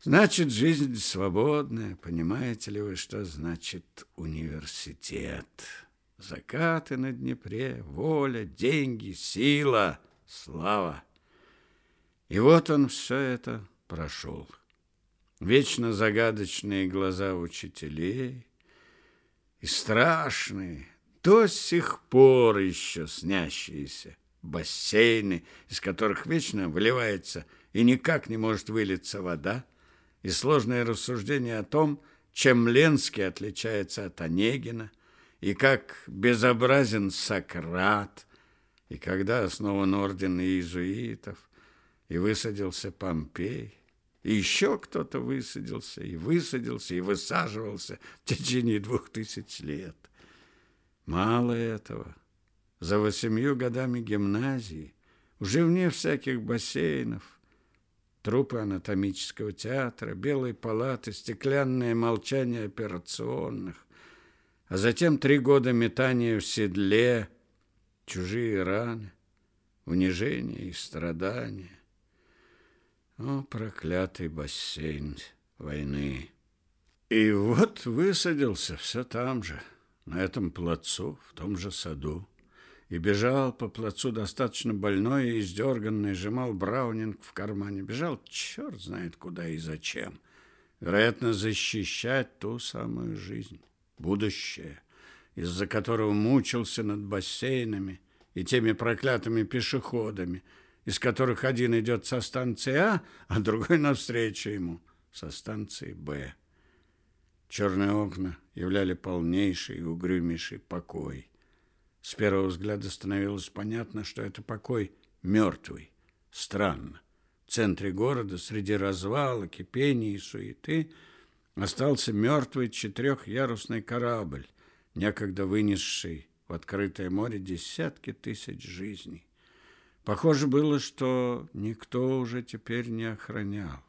Значит, жизнь свободная. Понимаете ли вы, что значит университет? Закаты на Днепре, воля, деньги, сила, слава. И вот он все это прошел. Вечно загадочные глаза учителей и страшные, до сих пор еще снящиеся бассейны, из которых вечно выливается и никак не может вылиться вода, и сложное рассуждение о том, чем Ленский отличается от Онегина, и как безобразен Сократ, и когда основан орден иезуитов, и высадился Помпей, и еще кто-то высадился, и высадился, и высаживался в течение двух тысяч лет. Мало этого. За восемью годами гимназии, уже вне всяких бассейнов, трупы анатомического театра, белые палаты, стеклянное молчание операционных, а затем три года метания в седле, чужие раны, унижение и страдания. О, проклятый бассейн войны! И вот высадился все там же, на этом плацу, в том же саду, и бежал по плацу достаточно больной и издерганный, сжимал Браунинг в кармане. Бежал черт знает куда и зачем. Вероятно, защищать ту самую жизнь, будущее, из-за которого мучился над бассейнами и теми проклятыми пешеходами – из которых один идет со станции А, а другой навстречу ему со станции Б. Черные окна являли полнейший и угрюмейший покой. С первого взгляда становилось понятно, что это покой мертвый. Странно. В центре города, среди развала, кипения и суеты, остался мертвый четырехъярусный корабль, некогда вынесший в открытое море десятки тысяч жизней. Похоже было, что никто уже теперь не охранял.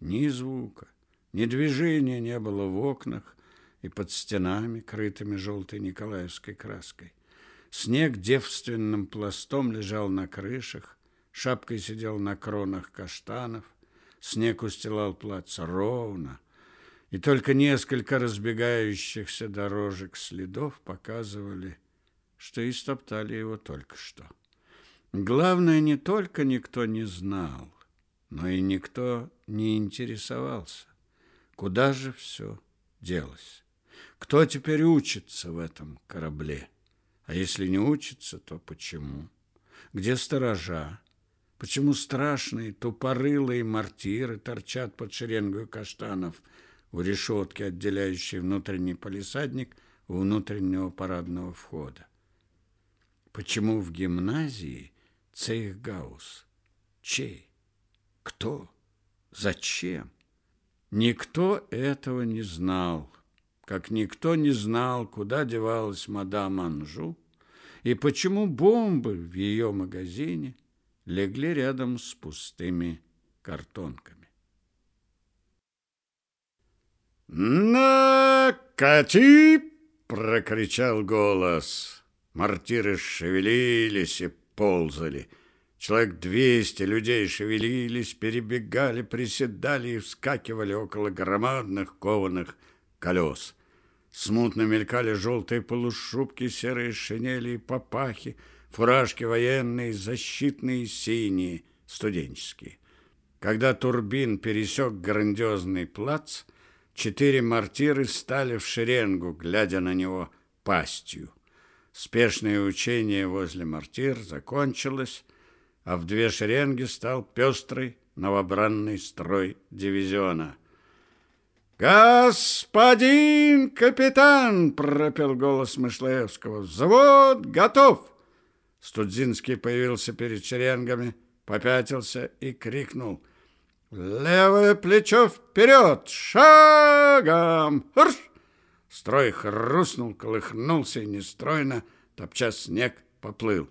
Ни звука, ни движения не было в окнах и под стенами, крытыми желтой николаевской краской. Снег девственным пластом лежал на крышах, шапкой сидел на кронах каштанов, снег устилал плац ровно, и только несколько разбегающихся дорожек следов показывали, что истоптали его только что. Главное, не только никто не знал, но и никто не интересовался, куда же все делось. Кто теперь учится в этом корабле? А если не учится, то почему? Где сторожа? Почему страшные тупорылые мортиры торчат под шеренгой каштанов у решетки, отделяющей внутренний полисадник у внутреннего парадного входа? Почему в гимназии Цейхгаус. Чей? Кто? Зачем? Никто этого не знал, как никто не знал, куда девалась мадам Анжу и почему бомбы в ее магазине легли рядом с пустыми картонками. «Накати!» — прокричал голос. Мартиры шевелились и ползали. Человек двести людей шевелились, перебегали, приседали и вскакивали около громадных кованых колес. Смутно мелькали желтые полушубки, серые шинели и папахи, фуражки военные, защитные синие, студенческие. Когда Турбин пересек грандиозный плац, Четыре мортиры стали в шеренгу, глядя на него пастью. Спешное учение возле мортир закончилось, а в две шеренги стал пестрый новобранный строй дивизиона. «Господин капитан!» — пропел голос Мышлаевского. «Взвод готов!» Студзинский появился перед шеренгами, попятился и крикнул. «Левое плечо вперед! Шагом! Рш!» Строй хрустнул, колыхнулся и нестройно, топча снег, поплыл.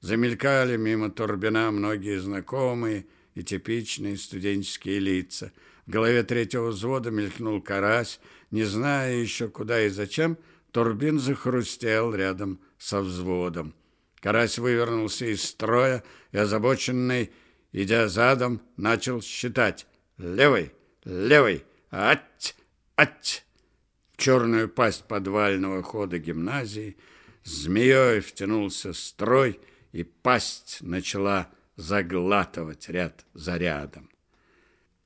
Замелькали мимо Турбина многие знакомые и типичные студенческие лица. В голове третьего взвода мелькнул карась. Не зная еще куда и зачем, Турбин захрустел рядом со взводом. Карась вывернулся из строя и, озабоченный, идя задом, начал считать. Левый, левый, ать, ать. черную пасть подвального хода гимназии змеей втянулся строй, и пасть начала заглатывать ряд за рядом.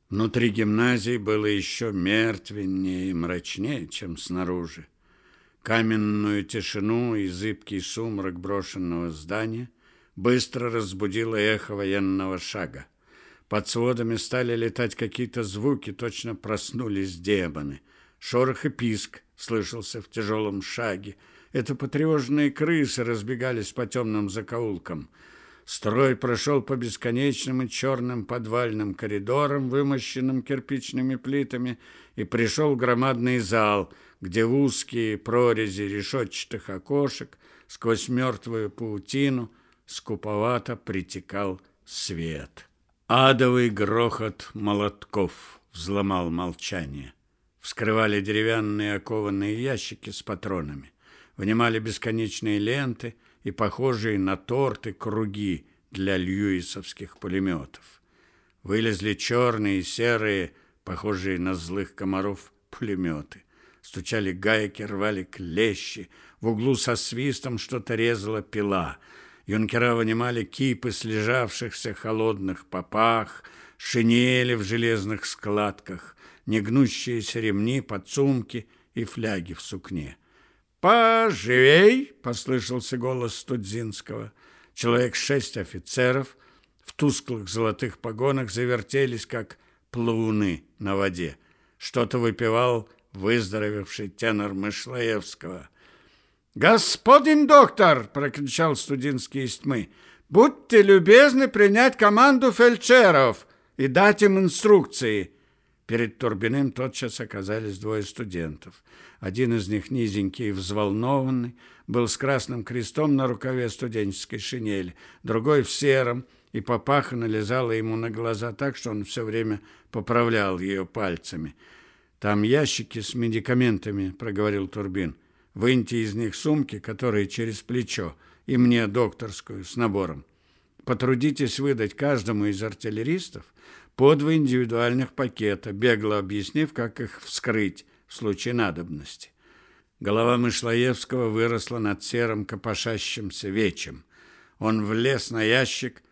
Внутри гимназии было еще мертвеннее и мрачнее, чем снаружи. Каменную тишину и зыбкий сумрак брошенного здания быстро разбудило эхо военного шага. Под сводами стали летать какие-то звуки, точно проснулись демоны. Шорох и писк слышался в тяжелом шаге. Это потревоженные крысы разбегались по темным закоулкам. Строй прошел по бесконечным и черным подвальным коридорам, вымощенным кирпичными плитами, и пришел в громадный зал – где в узкие прорези решетчатых окошек сквозь мертвую паутину скуповато притекал свет. Адовый грохот молотков взломал молчание. Вскрывали деревянные окованные ящики с патронами. Внимали бесконечные ленты и похожие на торты круги для льюисовских пулеметов. Вылезли черные и серые, похожие на злых комаров, пулеметы. Стучали гайки, рвали клещи. В углу со свистом что-то резала пила. Юнкера вынимали кипы слежавшихся холодных попах, шинели в железных складках, негнущиеся ремни, подсумки и фляги в сукне. «Поживей!» — послышался голос Студзинского. Человек шесть офицеров в тусклых золотых погонах завертелись, как плауны на воде. Что-то выпивал выздоровевший тенор Мышлаевского. «Господин доктор!» – прокричал студентский из тьмы. «Будьте любезны принять команду фельдшеров и дать им инструкции». Перед Турбиным тотчас оказались двое студентов. Один из них, низенький и взволнованный, был с красным крестом на рукаве студенческой шинели, другой в сером, и папаха налезала ему на глаза так, что он все время поправлял ее пальцами – «Там ящики с медикаментами», — проговорил Турбин. «Выньте из них сумки, которые через плечо, и мне докторскую с набором. Потрудитесь выдать каждому из артиллеристов по два индивидуальных пакета, бегло объяснив, как их вскрыть в случае надобности». Голова Мышлоевского выросла над серым копошащимся вечем. Он влез на ящик,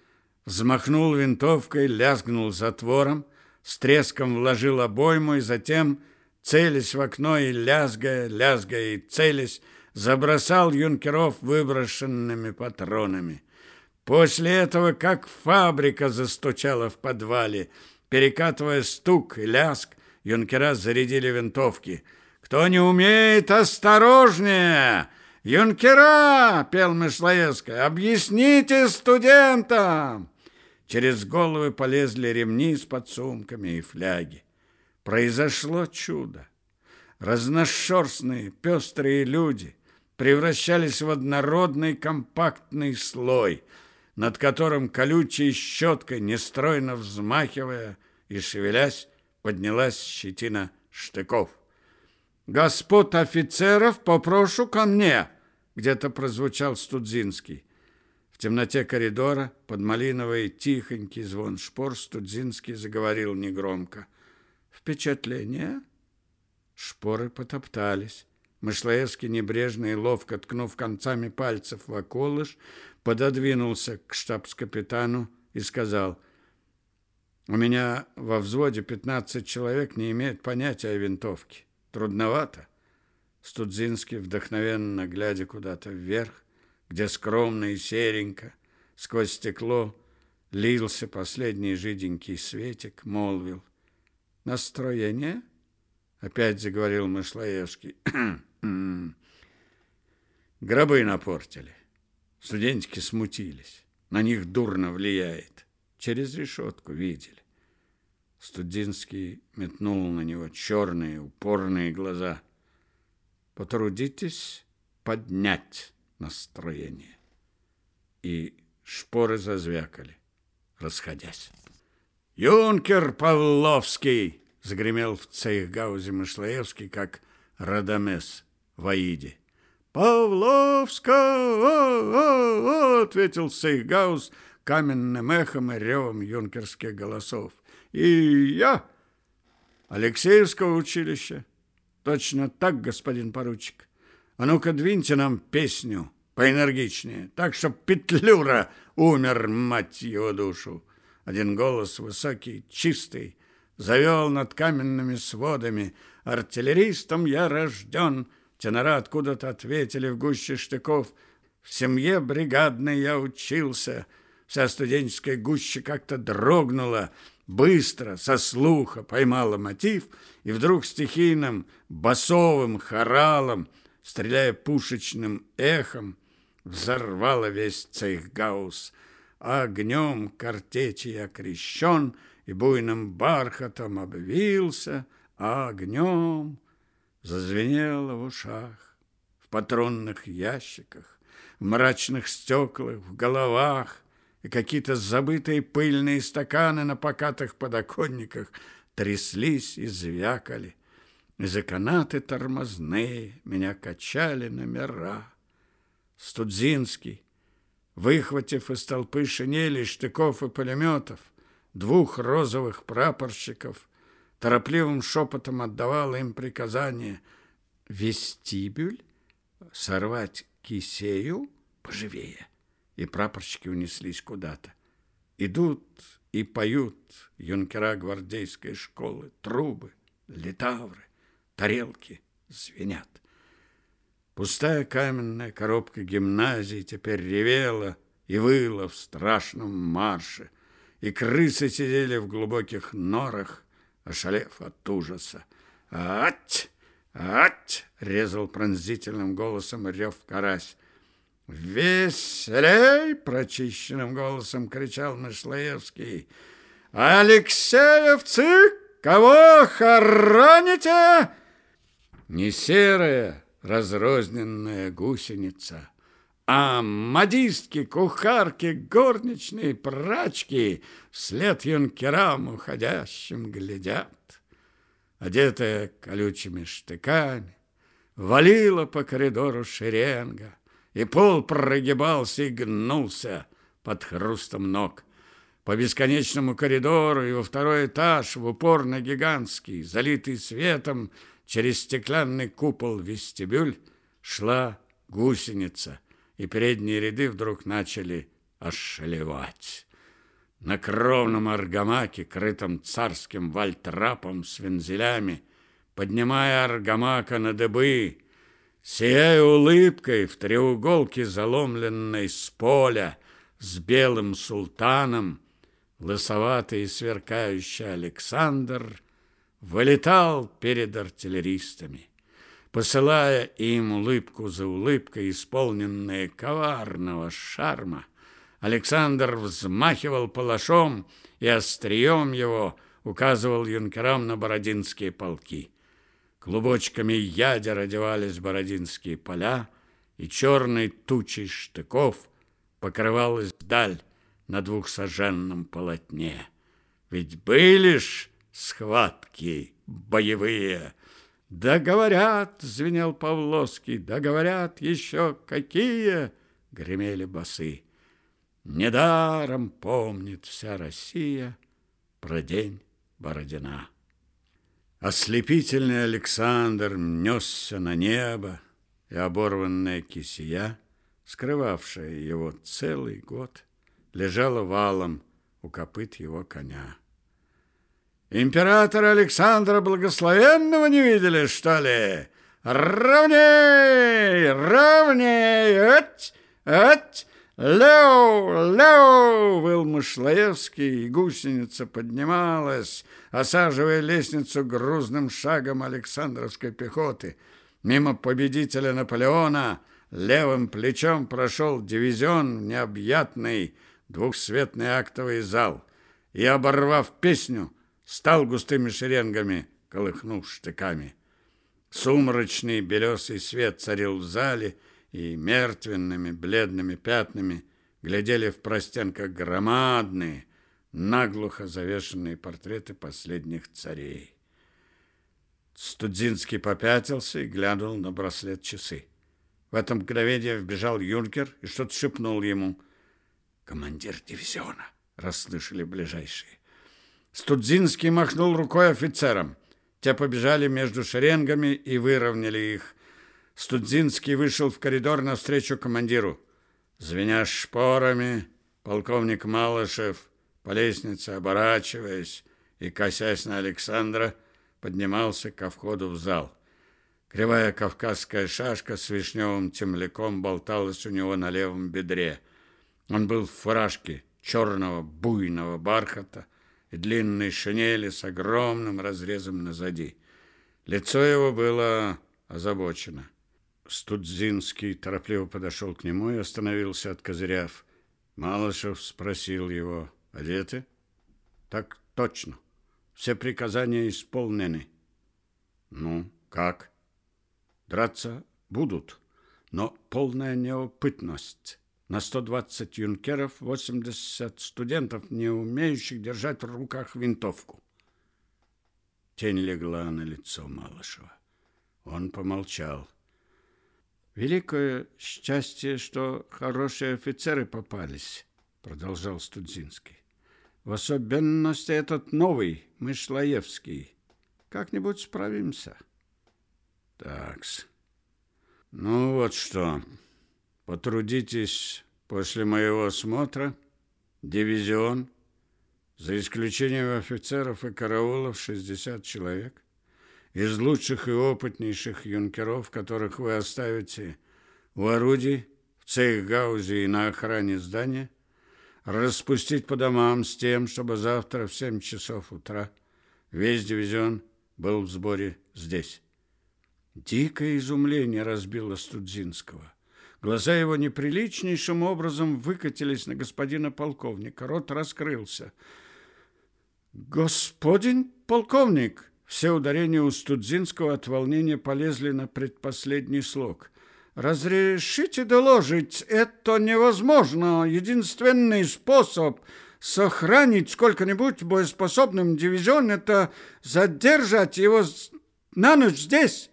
взмахнул винтовкой, лязгнул затвором — с треском вложил обойму и затем, целясь в окно и лязгая, лязгая и целясь, забросал юнкеров выброшенными патронами. После этого, как фабрика застучала в подвале, перекатывая стук и лязг, юнкера зарядили винтовки. «Кто не умеет, осторожнее!» «Юнкера!» — пел Мышлоевская. «Объясните студентам!» Через головы полезли ремни с подсумками и фляги. Произошло чудо. Разношерстные, пестрые люди превращались в однородный компактный слой, над которым колючей щеткой, нестройно взмахивая и шевелясь, поднялась щетина штыков. «Господ офицеров попрошу ко мне!» где-то прозвучал Студзинский. В темноте коридора, под малиновый тихонький звон шпор, Студзинский заговорил негромко. «Впечатление?» Шпоры потоптались. Мышлаевский, небрежно и ловко ткнув концами пальцев в околыш, пододвинулся к штабс-капитану и сказал, У меня во взводе 15 человек не имеет понятия о винтовке. Трудновато. Студзинский, вдохновенно глядя куда-то вверх, где скромно и серенько, сквозь стекло, лился последний жиденький светик, молвил. «Настроение?» — опять заговорил Мышлоевский. «Гробы напортили. Студентики смутились. На них дурно влияет. Через решетку видели. Студинский метнул на него черные, упорные глаза. Потрудитесь поднять настроение. И шпоры зазвякали, расходясь. «Юнкер Павловский!» — загремел в цейхгаузе Мышлаевский, как Радамес в Аиде. «Павловска!» — ответил Сейгаус каменным эхом и ревом юнкерских голосов. «И я!» «Алексеевского училища?» «Точно так, господин поручик. А ну-ка, двиньте нам песню поэнергичнее, так, чтоб Петлюра умер, мать его душу!» Один голос высокий, чистый, завел над каменными сводами. «Артиллеристом я рожден!» Тенора откуда-то ответили в гуще штыков. «В семье бригадной я учился!» Вся студенческая гуща как-то дрогнула, быстро, со слуха поймала мотив и вдруг стихийным басовым хоралом, стреляя пушечным эхом, взорвала весь цейхгаус. Огнем картечи окрещен и буйным бархатом обвился, а огнем зазвенело в ушах, в патронных ящиках, в мрачных стеклах, в головах, и какие-то забытые пыльные стаканы на покатых подоконниках тряслись и звякали. И за канаты тормозные меня качали номера. Студзинский, выхватив из толпы шинели, штыков и пулеметов, двух розовых прапорщиков, торопливым шепотом отдавал им приказание «Вестибюль? Сорвать кисею? Поживее!» и прапорщики унеслись куда-то. Идут и поют юнкера гвардейской школы, трубы, литавры, тарелки звенят. Пустая каменная коробка гимназии теперь ревела и выла в страшном марше, и крысы сидели в глубоких норах, ошалев от ужаса. «Ать! Ать!» — резал пронзительным голосом рев карась. «Веселей!» — прочищенным голосом кричал Мышлоевский. «Алексеевцы, кого хороните?» Не серая разрозненная гусеница, а модистки, кухарки, горничные, прачки вслед юнкерам уходящим глядят. Одетая колючими штыками, валила по коридору шеренга и пол прогибался и гнулся под хрустом ног. По бесконечному коридору и во второй этаж, в упор на гигантский, залитый светом, через стеклянный купол вестибюль, шла гусеница, и передние ряды вдруг начали ошалевать. На кровном аргамаке, крытом царским вальтрапом с вензелями, поднимая аргамака на дыбы, Сияя улыбкой в треуголке, заломленной с поля, с белым султаном, лысоватый и сверкающий Александр вылетал перед артиллеристами, посылая им улыбку за улыбкой, исполненные коварного шарма. Александр взмахивал палашом и острием его указывал юнкерам на бородинские полки. Клубочками ядер одевались бородинские поля, и черной тучей штыков покрывалась даль на двухсоженном полотне. Ведь были ж схватки боевые. Да говорят, звенел Павловский, да говорят еще какие, гремели басы. Недаром помнит вся Россия про день Бородина. Ослепительный Александр несся на небо, и оборванная кисия, скрывавшая его целый год, лежала валом у копыт его коня. Императора Александра Благословенного не видели, что ли? Равней, равней, ать, ать, леу, леу, выл Мышлоевский, и гусеница поднималась, осаживая лестницу грузным шагом Александровской пехоты. Мимо победителя Наполеона левым плечом прошел дивизион необъятный двухсветный актовый зал и, оборвав песню, стал густыми шеренгами, колыхнув штыками. Сумрачный белесый свет царил в зале, и мертвенными бледными пятнами глядели в простенках громадные, наглухо завешенные портреты последних царей. Студзинский попятился и глянул на браслет часы. В это мгновение вбежал юнкер и что-то шепнул ему. «Командир дивизиона!» — расслышали ближайшие. Студзинский махнул рукой офицерам. Те побежали между шеренгами и выровняли их. Студзинский вышел в коридор навстречу командиру. Звеня шпорами, полковник Малышев по лестнице, оборачиваясь и косясь на Александра, поднимался ко входу в зал. Кривая кавказская шашка с вишневым темляком болталась у него на левом бедре. Он был в фуражке черного буйного бархата, и длинной шинели с огромным разрезом назади. Лицо его было озабочено. Студзинский торопливо подошел к нему и остановился, откозыряв. Малышев спросил его, одеты? Так точно. Все приказания исполнены. Ну, как? Драться будут, но полная неопытность. На 120 юнкеров 80 студентов, не умеющих держать в руках винтовку. Тень легла на лицо Малышева. Он помолчал. «Великое счастье, что хорошие офицеры попались», — продолжал Студзинский. «В особенности этот новый, Мышлаевский. Как-нибудь справимся». «Такс. Ну вот что...» Потрудитесь после моего осмотра, дивизион, за исключением офицеров и караулов 60 человек, из лучших и опытнейших юнкеров, которых вы оставите у орудий, в цейхгаузе и на охране здания, распустить по домам с тем, чтобы завтра в 7 часов утра весь дивизион был в сборе здесь. Дикое изумление разбило Студзинского. Глаза его неприличнейшим образом выкатились на господина полковника. Рот раскрылся. «Господин полковник!» Все ударения у Студзинского от волнения полезли на предпоследний слог. «Разрешите доложить, это невозможно. Единственный способ сохранить сколько-нибудь боеспособным дивизион – это задержать его на ночь здесь».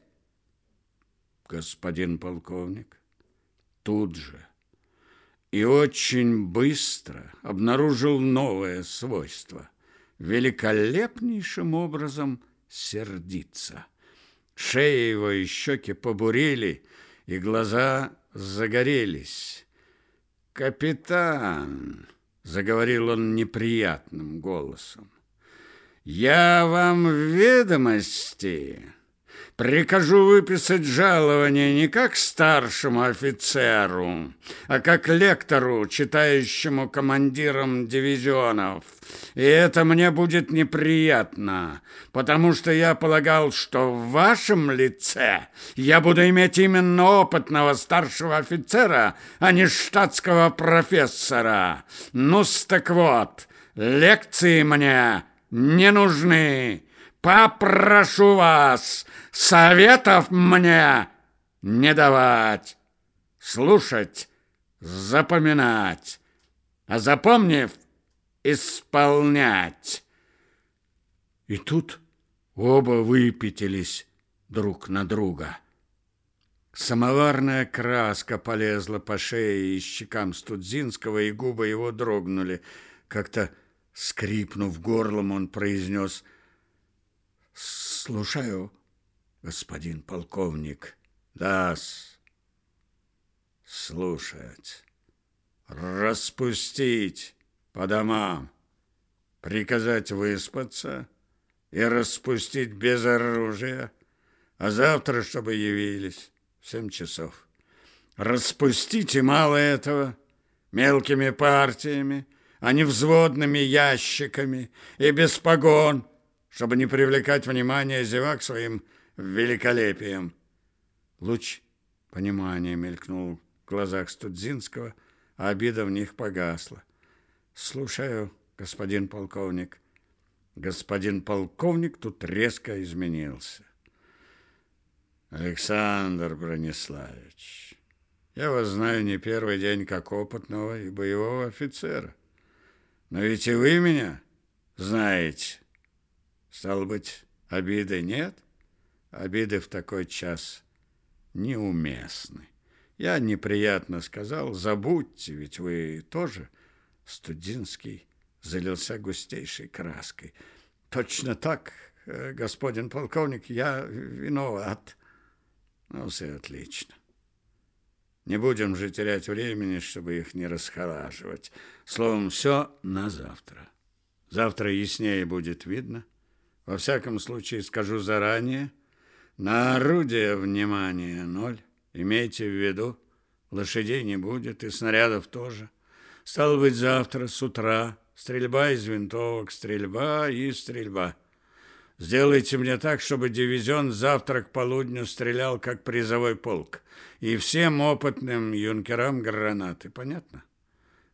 «Господин полковник, тут же и очень быстро обнаружил новое свойство – великолепнейшим образом сердиться. Шея его и щеки побурели, и глаза загорелись. «Капитан!» — заговорил он неприятным голосом. «Я вам в ведомости...» Прикажу выписать жалование не как старшему офицеру, а как лектору, читающему командирам дивизионов. И это мне будет неприятно, потому что я полагал, что в вашем лице я буду иметь именно опытного старшего офицера, а не штатского профессора. ну так вот, лекции мне не нужны. Попрошу вас советов мне не давать, слушать, запоминать, а запомнив, исполнять. И тут оба выпятились друг на друга. Самоварная краска полезла по шее и щекам Студзинского, и губы его дрогнули. Как-то скрипнув горлом, он произнес «Слушаю, господин полковник». «Да-с, слушать, распустить по домам, приказать выспаться, и распустить без оружия, а завтра, чтобы явились в семь часов. Распустите мало этого мелкими партиями, а не взводными ящиками и без погон, чтобы не привлекать внимание зевак своим великолепием. Луч понимания мелькнул в глазах Студзинского, а обида в них погасла. «Слушаю, господин полковник». Господин полковник тут резко изменился. «Александр Брониславич, я вас знаю не первый день как опытного и боевого офицера. Но ведь и вы меня знаете. Стало быть, обиды нет? Обиды в такой час неуместны. Я неприятно сказал, забудьте, ведь вы тоже студентский залился густейшей краской. Точно так, э, господин полковник, я виноват. Ну, все отлично. Не будем же терять времени, чтобы их не расхолаживать. Словом, все на завтра. Завтра яснее будет видно. Во всяком случае, скажу заранее, на орудие внимания ноль. Имейте в виду, лошадей не будет и снарядов тоже. Стало быть, завтра с утра стрельба из винтовок, стрельба и стрельба. Сделайте мне так, чтобы дивизион завтра к полудню стрелял, как призовой полк, и всем опытным юнкерам гранаты. Понятно?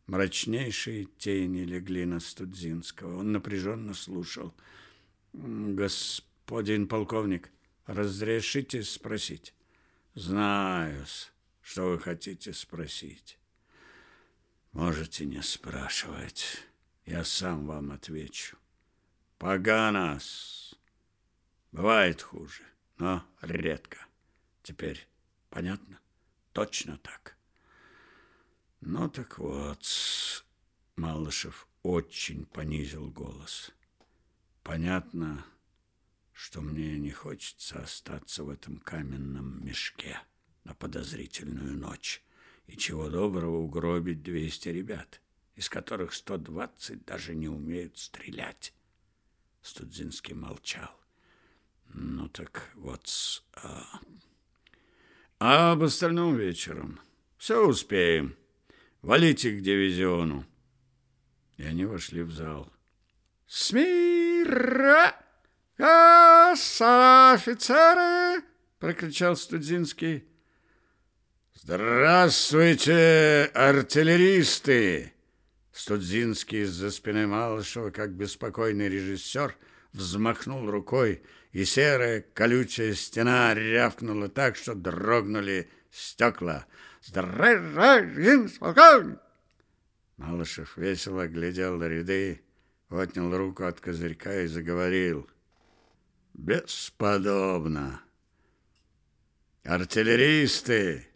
Мрачнейшие тени легли на Студзинского. Он напряженно слушал. «Господин полковник, разрешите спросить?» «Знаю, что вы хотите спросить. Можете не спрашивать, я сам вам отвечу. Поганас!» Бывает хуже, но редко. Теперь понятно? Точно так. Ну так вот, Малышев очень понизил голос. Понятно, что мне не хочется остаться в этом каменном мешке на подозрительную ночь и чего доброго угробить двести ребят, из которых сто двадцать даже не умеют стрелять. Студзинский молчал. Ну так вот. А, а об остальном вечером. Все успеем. Валите к дивизиону. И они вошли в зал. «Смира! офицеры!» — прокричал Студзинский. «Здравствуйте, артиллеристы!» Студзинский из-за спины Малышева, как беспокойный режиссер, взмахнул рукой — и серая колючая стена рявкнула так, что дрогнули стекла. «Здравствуй, полковник!» Малышев весело глядел на ряды, отнял руку от козырька и заговорил. «Бесподобно! Артиллеристы!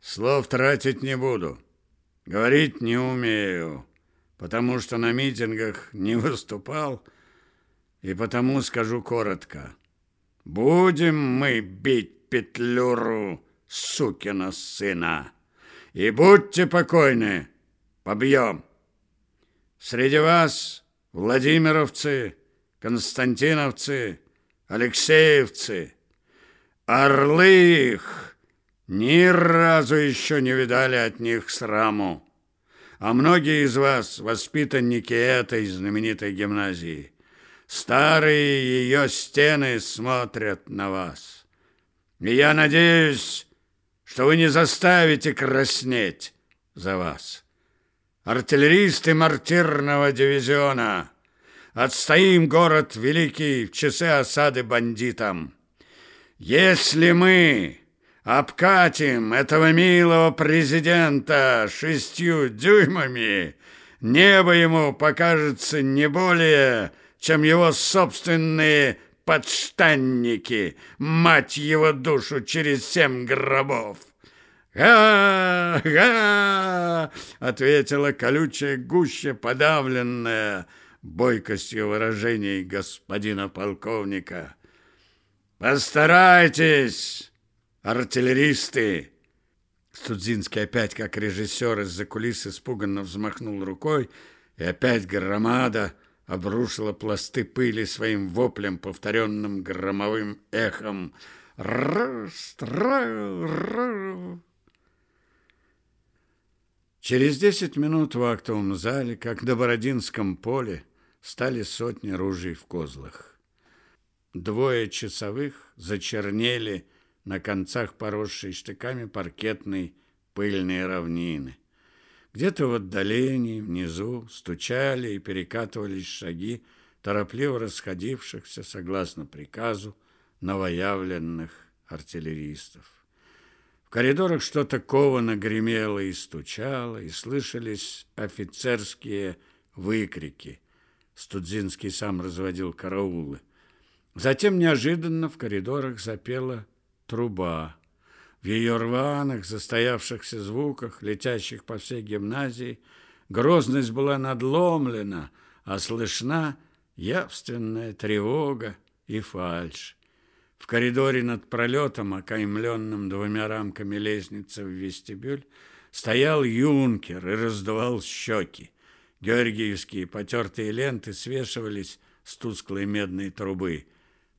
Слов тратить не буду, говорить не умею, потому что на митингах не выступал, и потому скажу коротко. Будем мы бить Петлюру, сукина сына. И будьте покойны, побьем. Среди вас Владимировцы, Константиновцы, Алексеевцы. Орлы их ни разу еще не видали от них сраму. А многие из вас воспитанники этой знаменитой гимназии. Старые ее стены смотрят на вас. И я надеюсь, что вы не заставите краснеть за вас. Артиллеристы мартирного дивизиона, отстоим город великий в часы осады бандитам. Если мы обкатим этого милого президента шестью дюймами, небо ему покажется не более чем его собственные подштанники, мать его душу через семь гробов. «Га-га!» — ответила колючая гуща, подавленная бойкостью выражений господина полковника. «Постарайтесь, артиллеристы!» Студзинский опять, как режиссер из-за кулис, испуганно взмахнул рукой, и опять громада — обрушила пласты пыли своим воплем, повторенным громовым эхом. Через десять минут в актовом зале, как на Бородинском поле, стали сотни ружей в козлах. Двое часовых зачернели на концах поросшей штыками паркетной пыльные равнины. Где-то в отдалении, внизу, стучали и перекатывались шаги торопливо расходившихся, согласно приказу, новоявленных артиллеристов. Коридорах что-то ковано гремело и стучало, и слышались офицерские выкрики. Студзинский сам разводил караулы. Затем неожиданно в коридорах запела труба. В ее рваных, застоявшихся звуках, летящих по всей гимназии, грозность была надломлена, а слышна явственная тревога и фальшь. В коридоре над пролетом, окаймленным двумя рамками лестницы в вестибюль, стоял юнкер и раздувал щеки. Георгиевские потертые ленты свешивались с тусклой медной трубы.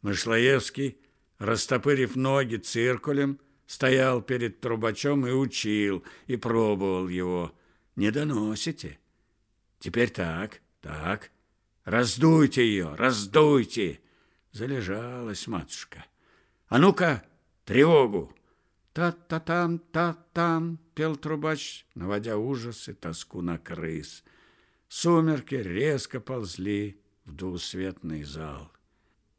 Мышлоевский, растопырив ноги циркулем, стоял перед трубачом и учил, и пробовал его. Не доносите? Теперь так, так. Раздуйте ее, раздуйте. Залежалась матушка. А ну-ка, тревогу. Та-та-там, та-там, пел трубач, наводя ужас и тоску на крыс. Сумерки резко ползли в двусветный зал.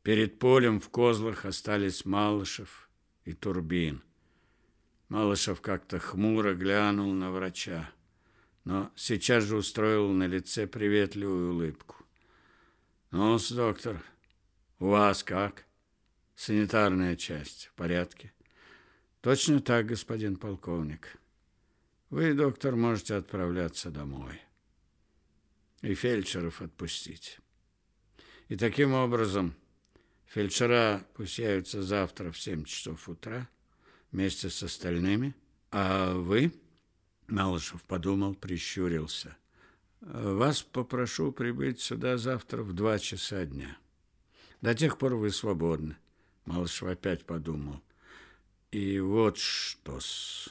Перед полем в козлах остались Малышев и Турбин. Малышев как-то хмуро глянул на врача, но сейчас же устроил на лице приветливую улыбку. ну доктор, у вас как? Санитарная часть в порядке?» «Точно так, господин полковник. Вы, доктор, можете отправляться домой и фельдшеров отпустить. И таким образом фельдшера пусть явятся завтра в семь часов утра, вместе с остальными. А вы, Малышев подумал, прищурился, вас попрошу прибыть сюда завтра в два часа дня. До тех пор вы свободны. Малышев опять подумал. И вот что-с.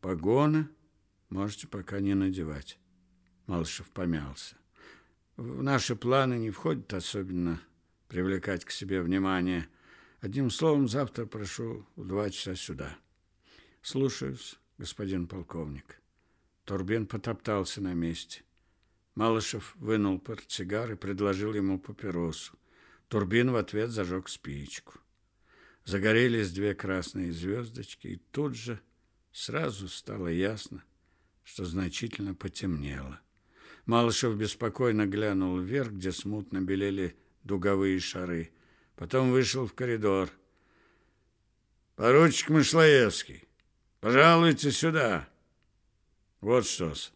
Погоны можете пока не надевать. Малышев помялся. В наши планы не входит особенно привлекать к себе внимание Одним словом, завтра прошу в два часа сюда. Слушаюсь, господин полковник. Турбин потоптался на месте. Малышев вынул портсигар и предложил ему папиросу. Турбин в ответ зажег спичку. Загорелись две красные звездочки, и тут же сразу стало ясно, что значительно потемнело. Малышев беспокойно глянул вверх, где смутно белели дуговые шары – Потом вышел в коридор. «Поручик Мышлоевский, пожалуйте сюда!» «Вот что-с.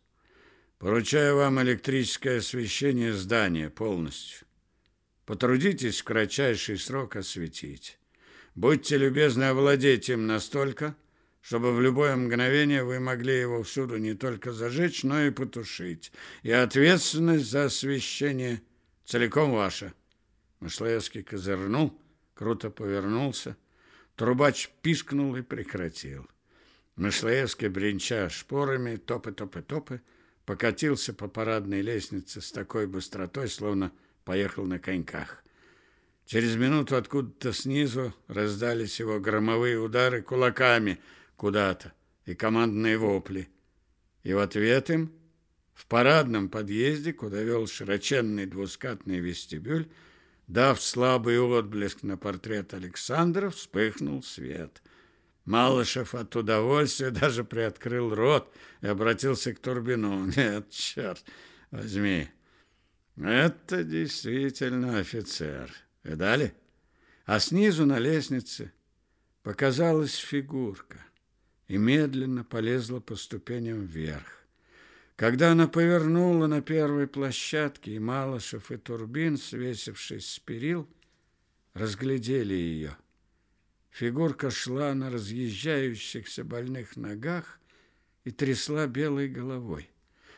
Поручаю вам электрическое освещение здания полностью. Потрудитесь в кратчайший срок осветить. Будьте любезны овладеть им настолько, чтобы в любое мгновение вы могли его всюду не только зажечь, но и потушить. И ответственность за освещение целиком ваша». Мышлоевский козырнул, круто повернулся. Трубач пискнул и прекратил. Мышлоевский, бренча шпорами, топы-топы-топы, покатился по парадной лестнице с такой быстротой, словно поехал на коньках. Через минуту откуда-то снизу раздались его громовые удары кулаками куда-то и командные вопли. И в ответ им в парадном подъезде, куда вел широченный двускатный вестибюль, Дав слабый отблеск на портрет Александра, вспыхнул свет. Малышев от удовольствия даже приоткрыл рот и обратился к Турбину. «Нет, черт возьми, это действительно офицер. Видали?» А снизу на лестнице показалась фигурка и медленно полезла по ступеням вверх. Когда она повернула на первой площадке, и Малышев и Турбин, свесившись с перил, разглядели ее. Фигурка шла на разъезжающихся больных ногах и трясла белой головой.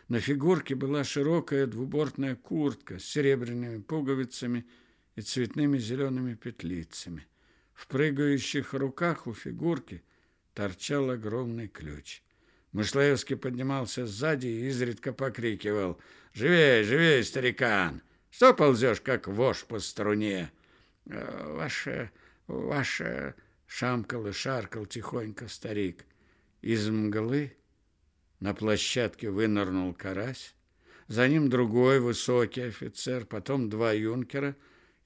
На фигурке была широкая двубортная куртка с серебряными пуговицами и цветными зелеными петлицами. В прыгающих руках у фигурки торчал огромный ключ. Мышлаевский поднимался сзади и изредка покрикивал «Живей, живей, старикан! Что ползешь, как вошь по струне?» «Э, «Ваше, ваше...» — шамкал и шаркал тихонько старик. Из мглы на площадке вынырнул карась, за ним другой высокий офицер, потом два юнкера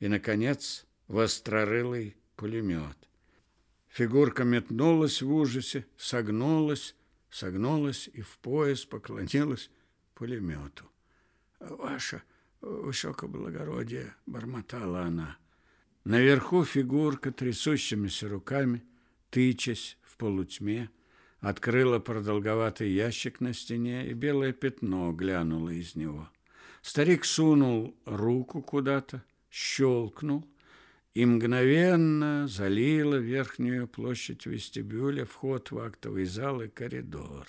и, наконец, вострорылый пулемет. Фигурка метнулась в ужасе, согнулась, согнулась и в пояс поклонилась пулемету. «Ваше высокоблагородие!» — бормотала она. Наверху фигурка трясущимися руками, тычась в полутьме, открыла продолговатый ящик на стене, и белое пятно глянуло из него. Старик сунул руку куда-то, щелкнул, и мгновенно залила верхнюю площадь вестибюля, вход в актовый зал и коридор.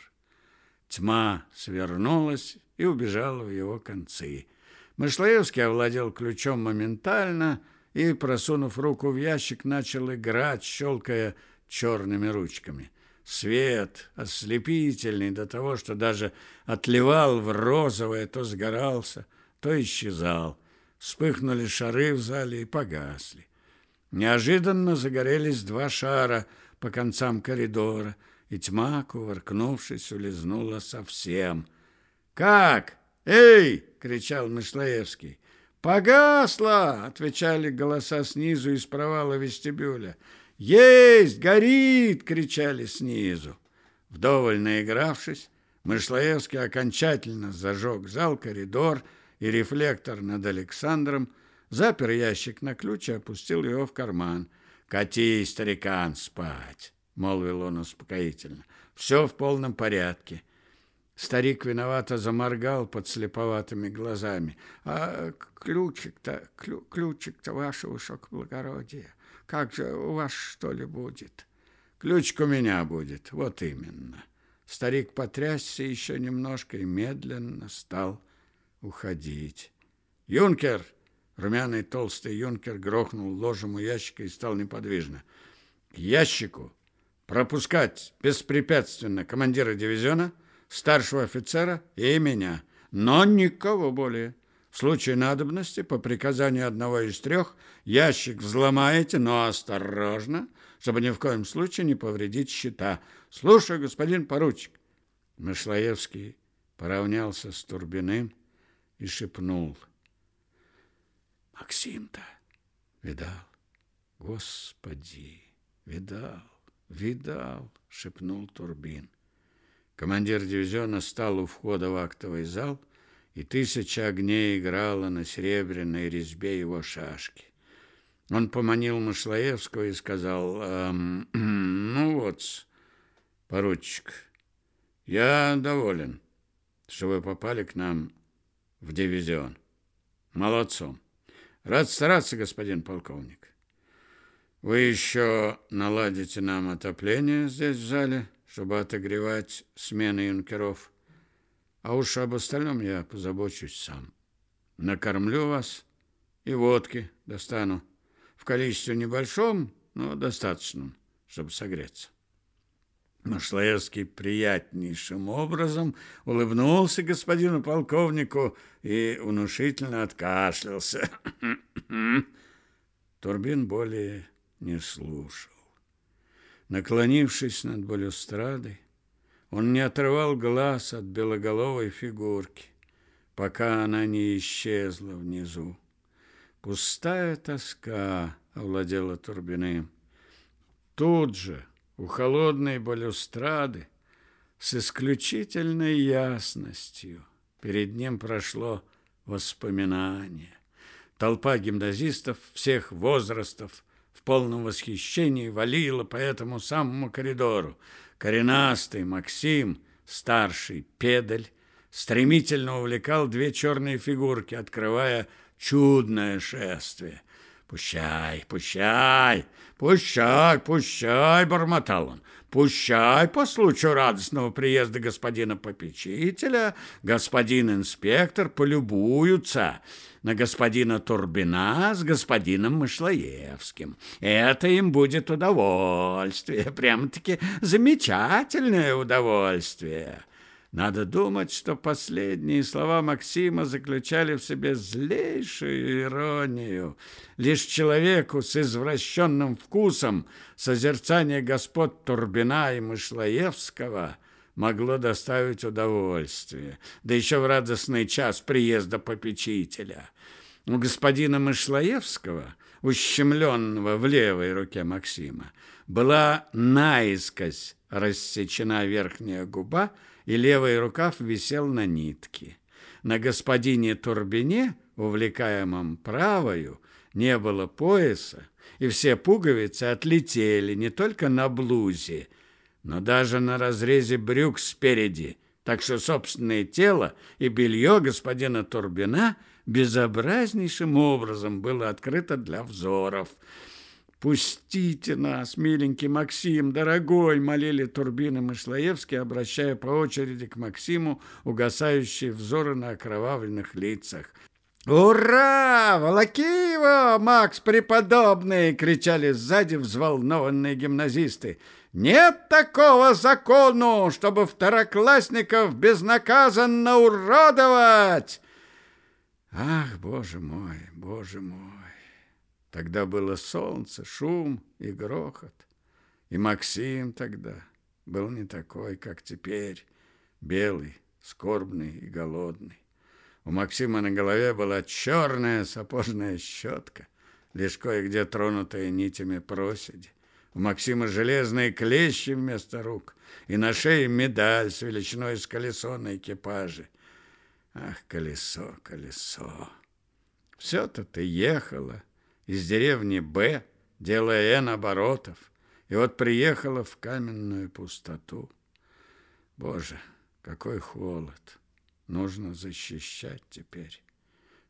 Тьма свернулась и убежала в его концы. Мышлоевский овладел ключом моментально и, просунув руку в ящик, начал играть, щелкая черными ручками. Свет, ослепительный до того, что даже отливал в розовое, то сгорался, то исчезал. Вспыхнули шары в зале и погасли. Неожиданно загорелись два шара по концам коридора, и тьма, кувыркнувшись, улизнула совсем. «Как? Эй!» — кричал Мышлоевский. «Погасло!» — отвечали голоса снизу из провала вестибюля. «Есть! Горит!» — кричали снизу. Вдоволь наигравшись, Мышлоевский окончательно зажег зал, коридор и рефлектор над Александром, запер ящик на ключ и опустил его в карман. «Катись, старикан, спать!» — молвил он успокоительно. «Все в полном порядке». Старик виновато заморгал под слеповатыми глазами. «А ключик-то, клю, ключик-то, ваше высокоблагородие, как же у вас, что ли, будет?» «Ключик у меня будет, вот именно». Старик потрясся еще немножко и медленно стал уходить. «Юнкер!» Румяный толстый юнкер грохнул ложем у ящика и стал неподвижно. К ящику пропускать беспрепятственно командира дивизиона, старшего офицера и меня, но никого более. В случае надобности, по приказанию одного из трех, ящик взломаете, но осторожно, чтобы ни в коем случае не повредить щита. Слушаю, господин поручик. Мышлоевский поравнялся с Турбиным и шепнул — Максим-то видал. Господи, видал, видал, шепнул Турбин. Командир дивизиона стал у входа в актовый зал, и тысяча огней играла на серебряной резьбе его шашки. Он поманил Машлаевского и сказал, эм, ну вот, поручик, я доволен, что вы попали к нам в дивизион. Молодцом. Рад стараться, господин полковник. Вы еще наладите нам отопление здесь в зале, чтобы отогревать смены юнкеров. А уж об остальном я позабочусь сам. Накормлю вас и водки достану. В количестве небольшом, но достаточном, чтобы согреться. Машлаевский приятнейшим образом улыбнулся господину полковнику и внушительно откашлялся. Турбин более не слушал. Наклонившись над балюстрадой, он не отрывал глаз от белоголовой фигурки, пока она не исчезла внизу. Пустая тоска овладела Турбиным. Тут же, у холодной балюстрады с исключительной ясностью перед ним прошло воспоминание. Толпа гимназистов всех возрастов в полном восхищении валила по этому самому коридору. Коренастый Максим, старший педаль, стремительно увлекал две черные фигурки, открывая чудное шествие. «Пущай, пущай, пущай, пущай!» — бормотал он. «Пущай по случаю радостного приезда господина попечителя, господин инспектор полюбуются на господина Турбина с господином Мышлоевским. Это им будет удовольствие, прямо-таки замечательное удовольствие». Надо думать, что последние слова Максима заключали в себе злейшую иронию. Лишь человеку с извращенным вкусом созерцание господ Турбина и Мышлоевского могло доставить удовольствие, да еще в радостный час приезда попечителя. У господина Мышлоевского, ущемленного в левой руке Максима, была наискось рассечена верхняя губа, и левый рукав висел на нитке. На господине Турбине, увлекаемом правою, не было пояса, и все пуговицы отлетели не только на блузе, но даже на разрезе брюк спереди, так что собственное тело и белье господина Турбина безобразнейшим образом было открыто для взоров – «Пустите нас, миленький Максим, дорогой!» молили Турбин и Мышлоевский, обращая по очереди к Максиму угасающие взоры на окровавленных лицах. «Ура! Волоки его, Макс преподобный!» — кричали сзади взволнованные гимназисты. «Нет такого закону, чтобы второклассников безнаказанно уродовать!» «Ах, боже мой, боже мой!» Тогда было солнце, шум и грохот. И Максим тогда был не такой, как теперь, белый, скорбный и голодный. У Максима на голове была черная сапожная щетка, лишь кое-где тронутая нитями проседи. У Максима железные клещи вместо рук, и на шее медаль с величиной с колесо на экипаже. Ах, колесо, колесо! Все-то ты ехала, из деревни Б, делая Н оборотов, и вот приехала в каменную пустоту. Боже, какой холод! Нужно защищать теперь.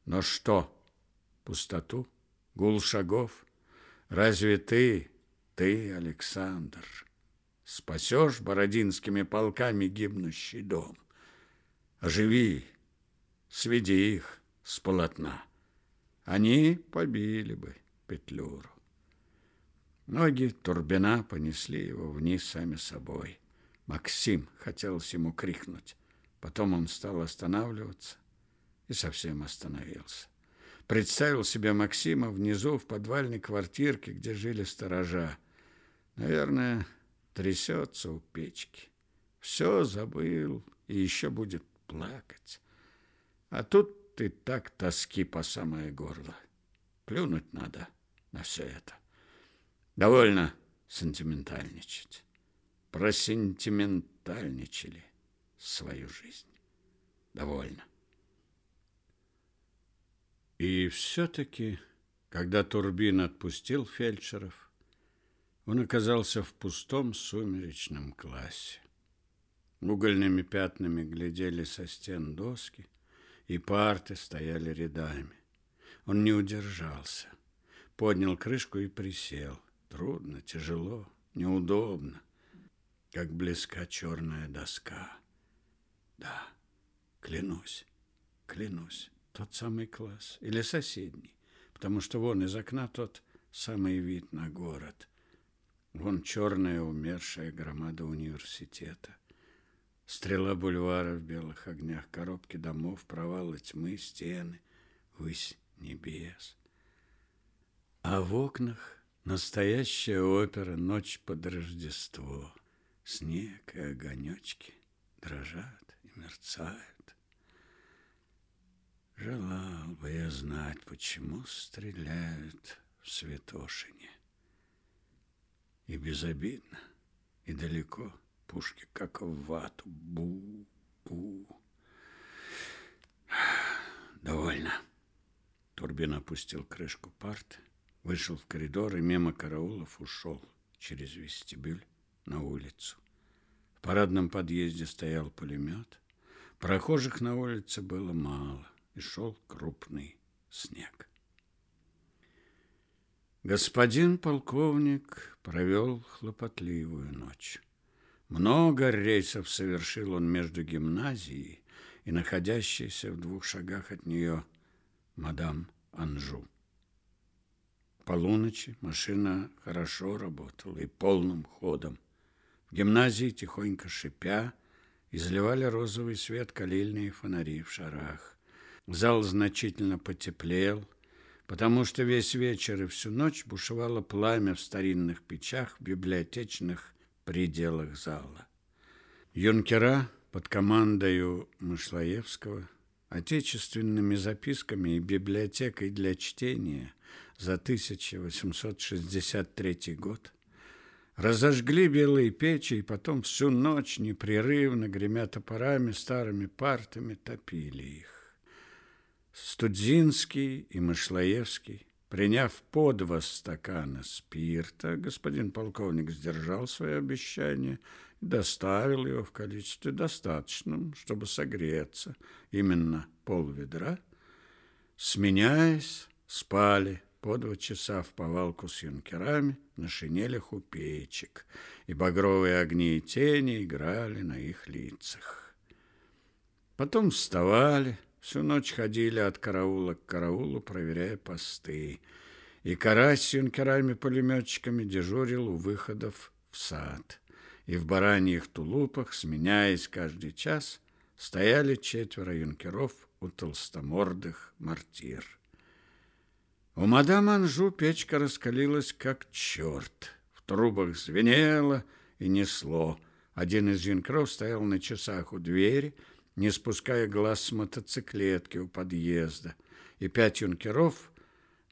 Но что? Пустоту? Гул шагов? Разве ты, ты, Александр, спасешь бородинскими полками гибнущий дом? Оживи, сведи их с полотна они побили бы Петлюру. Ноги Турбина понесли его вниз сами собой. Максим хотелось ему крикнуть. Потом он стал останавливаться и совсем остановился. Представил себе Максима внизу в подвальной квартирке, где жили сторожа. Наверное, трясется у печки. Все забыл и еще будет плакать. А тут ты так тоски по самое горло. Плюнуть надо на все это. Довольно сентиментальничать. Просентиментальничали свою жизнь. Довольно. И все-таки, когда Турбин отпустил фельдшеров, он оказался в пустом сумеречном классе. Угольными пятнами глядели со стен доски – и парты стояли рядами. Он не удержался, поднял крышку и присел. Трудно, тяжело, неудобно, как близка черная доска. Да, клянусь, клянусь, тот самый класс или соседний, потому что вон из окна тот самый вид на город. Вон черная умершая громада университета. Стрела бульвара в белых огнях, коробки домов, провалы тьмы, стены, высь небес. А в окнах настоящая опера «Ночь под Рождество». Снег и огонечки дрожат и мерцают. Желал бы я знать, почему стреляют в Святошине. И безобидно, и далеко – пушки как в вату. Бу-бу. Довольно. Турбин опустил крышку парты, вышел в коридор и мимо караулов ушел через вестибюль на улицу. В парадном подъезде стоял пулемет. Прохожих на улице было мало, и шел крупный снег. Господин полковник провел хлопотливую ночь. Много рейсов совершил он между гимназией и находящейся в двух шагах от нее мадам Анжу. Полуночи машина хорошо работала и полным ходом. В гимназии, тихонько шипя, изливали розовый свет калильные фонари в шарах. Зал значительно потеплел, потому что весь вечер и всю ночь бушевало пламя в старинных печах в библиотечных пределах зала. Юнкера под командою Мышлоевского, отечественными записками и библиотекой для чтения за 1863 год разожгли белые печи и потом всю ночь непрерывно, гремя топорами, старыми партами, топили их. Студзинский и Мышлоевский Приняв по два стакана спирта, господин полковник сдержал свое обещание и доставил его в количестве достаточном, чтобы согреться, именно полведра. Сменяясь, спали по два часа в повалку с юнкерами на шинелях у печек, и багровые огни и тени играли на их лицах. Потом вставали, Всю ночь ходили от караула к караулу, проверяя посты. И Карась с юнкерами-пулеметчиками дежурил у выходов в сад. И в бараньих тулупах, сменяясь каждый час, стояли четверо юнкеров у толстомордых мортир. У мадам Анжу печка раскалилась, как черт. В трубах звенело и несло. Один из юнкеров стоял на часах у двери, не спуская глаз с мотоциклетки у подъезда, и пять юнкеров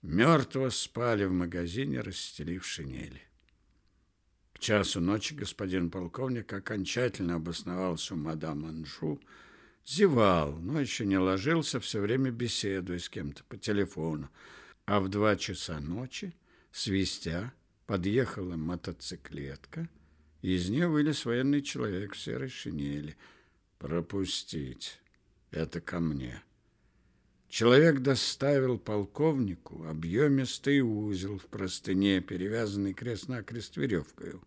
мертво спали в магазине, расстелив шинели. К часу ночи господин полковник окончательно обосновался у мадам Анжу, зевал, но еще не ложился, все время беседуя с кем-то по телефону. А в два часа ночи, свистя, подъехала мотоциклетка, и из нее вылез военный человек в серой шинели – пропустить. Это ко мне. Человек доставил полковнику объемистый узел в простыне, перевязанный крест-накрест веревкою.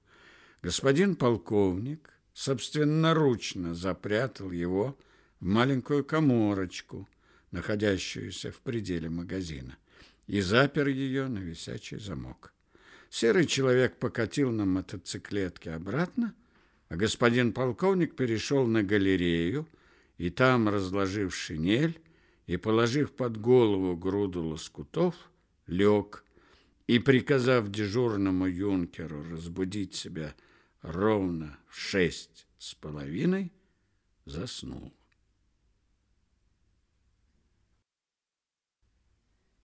Господин полковник собственноручно запрятал его в маленькую коморочку, находящуюся в пределе магазина, и запер ее на висячий замок. Серый человек покатил на мотоциклетке обратно, а господин полковник перешел на галерею, и там, разложив шинель и положив под голову груду лоскутов, лег и, приказав дежурному юнкеру разбудить себя ровно в шесть с половиной, заснул.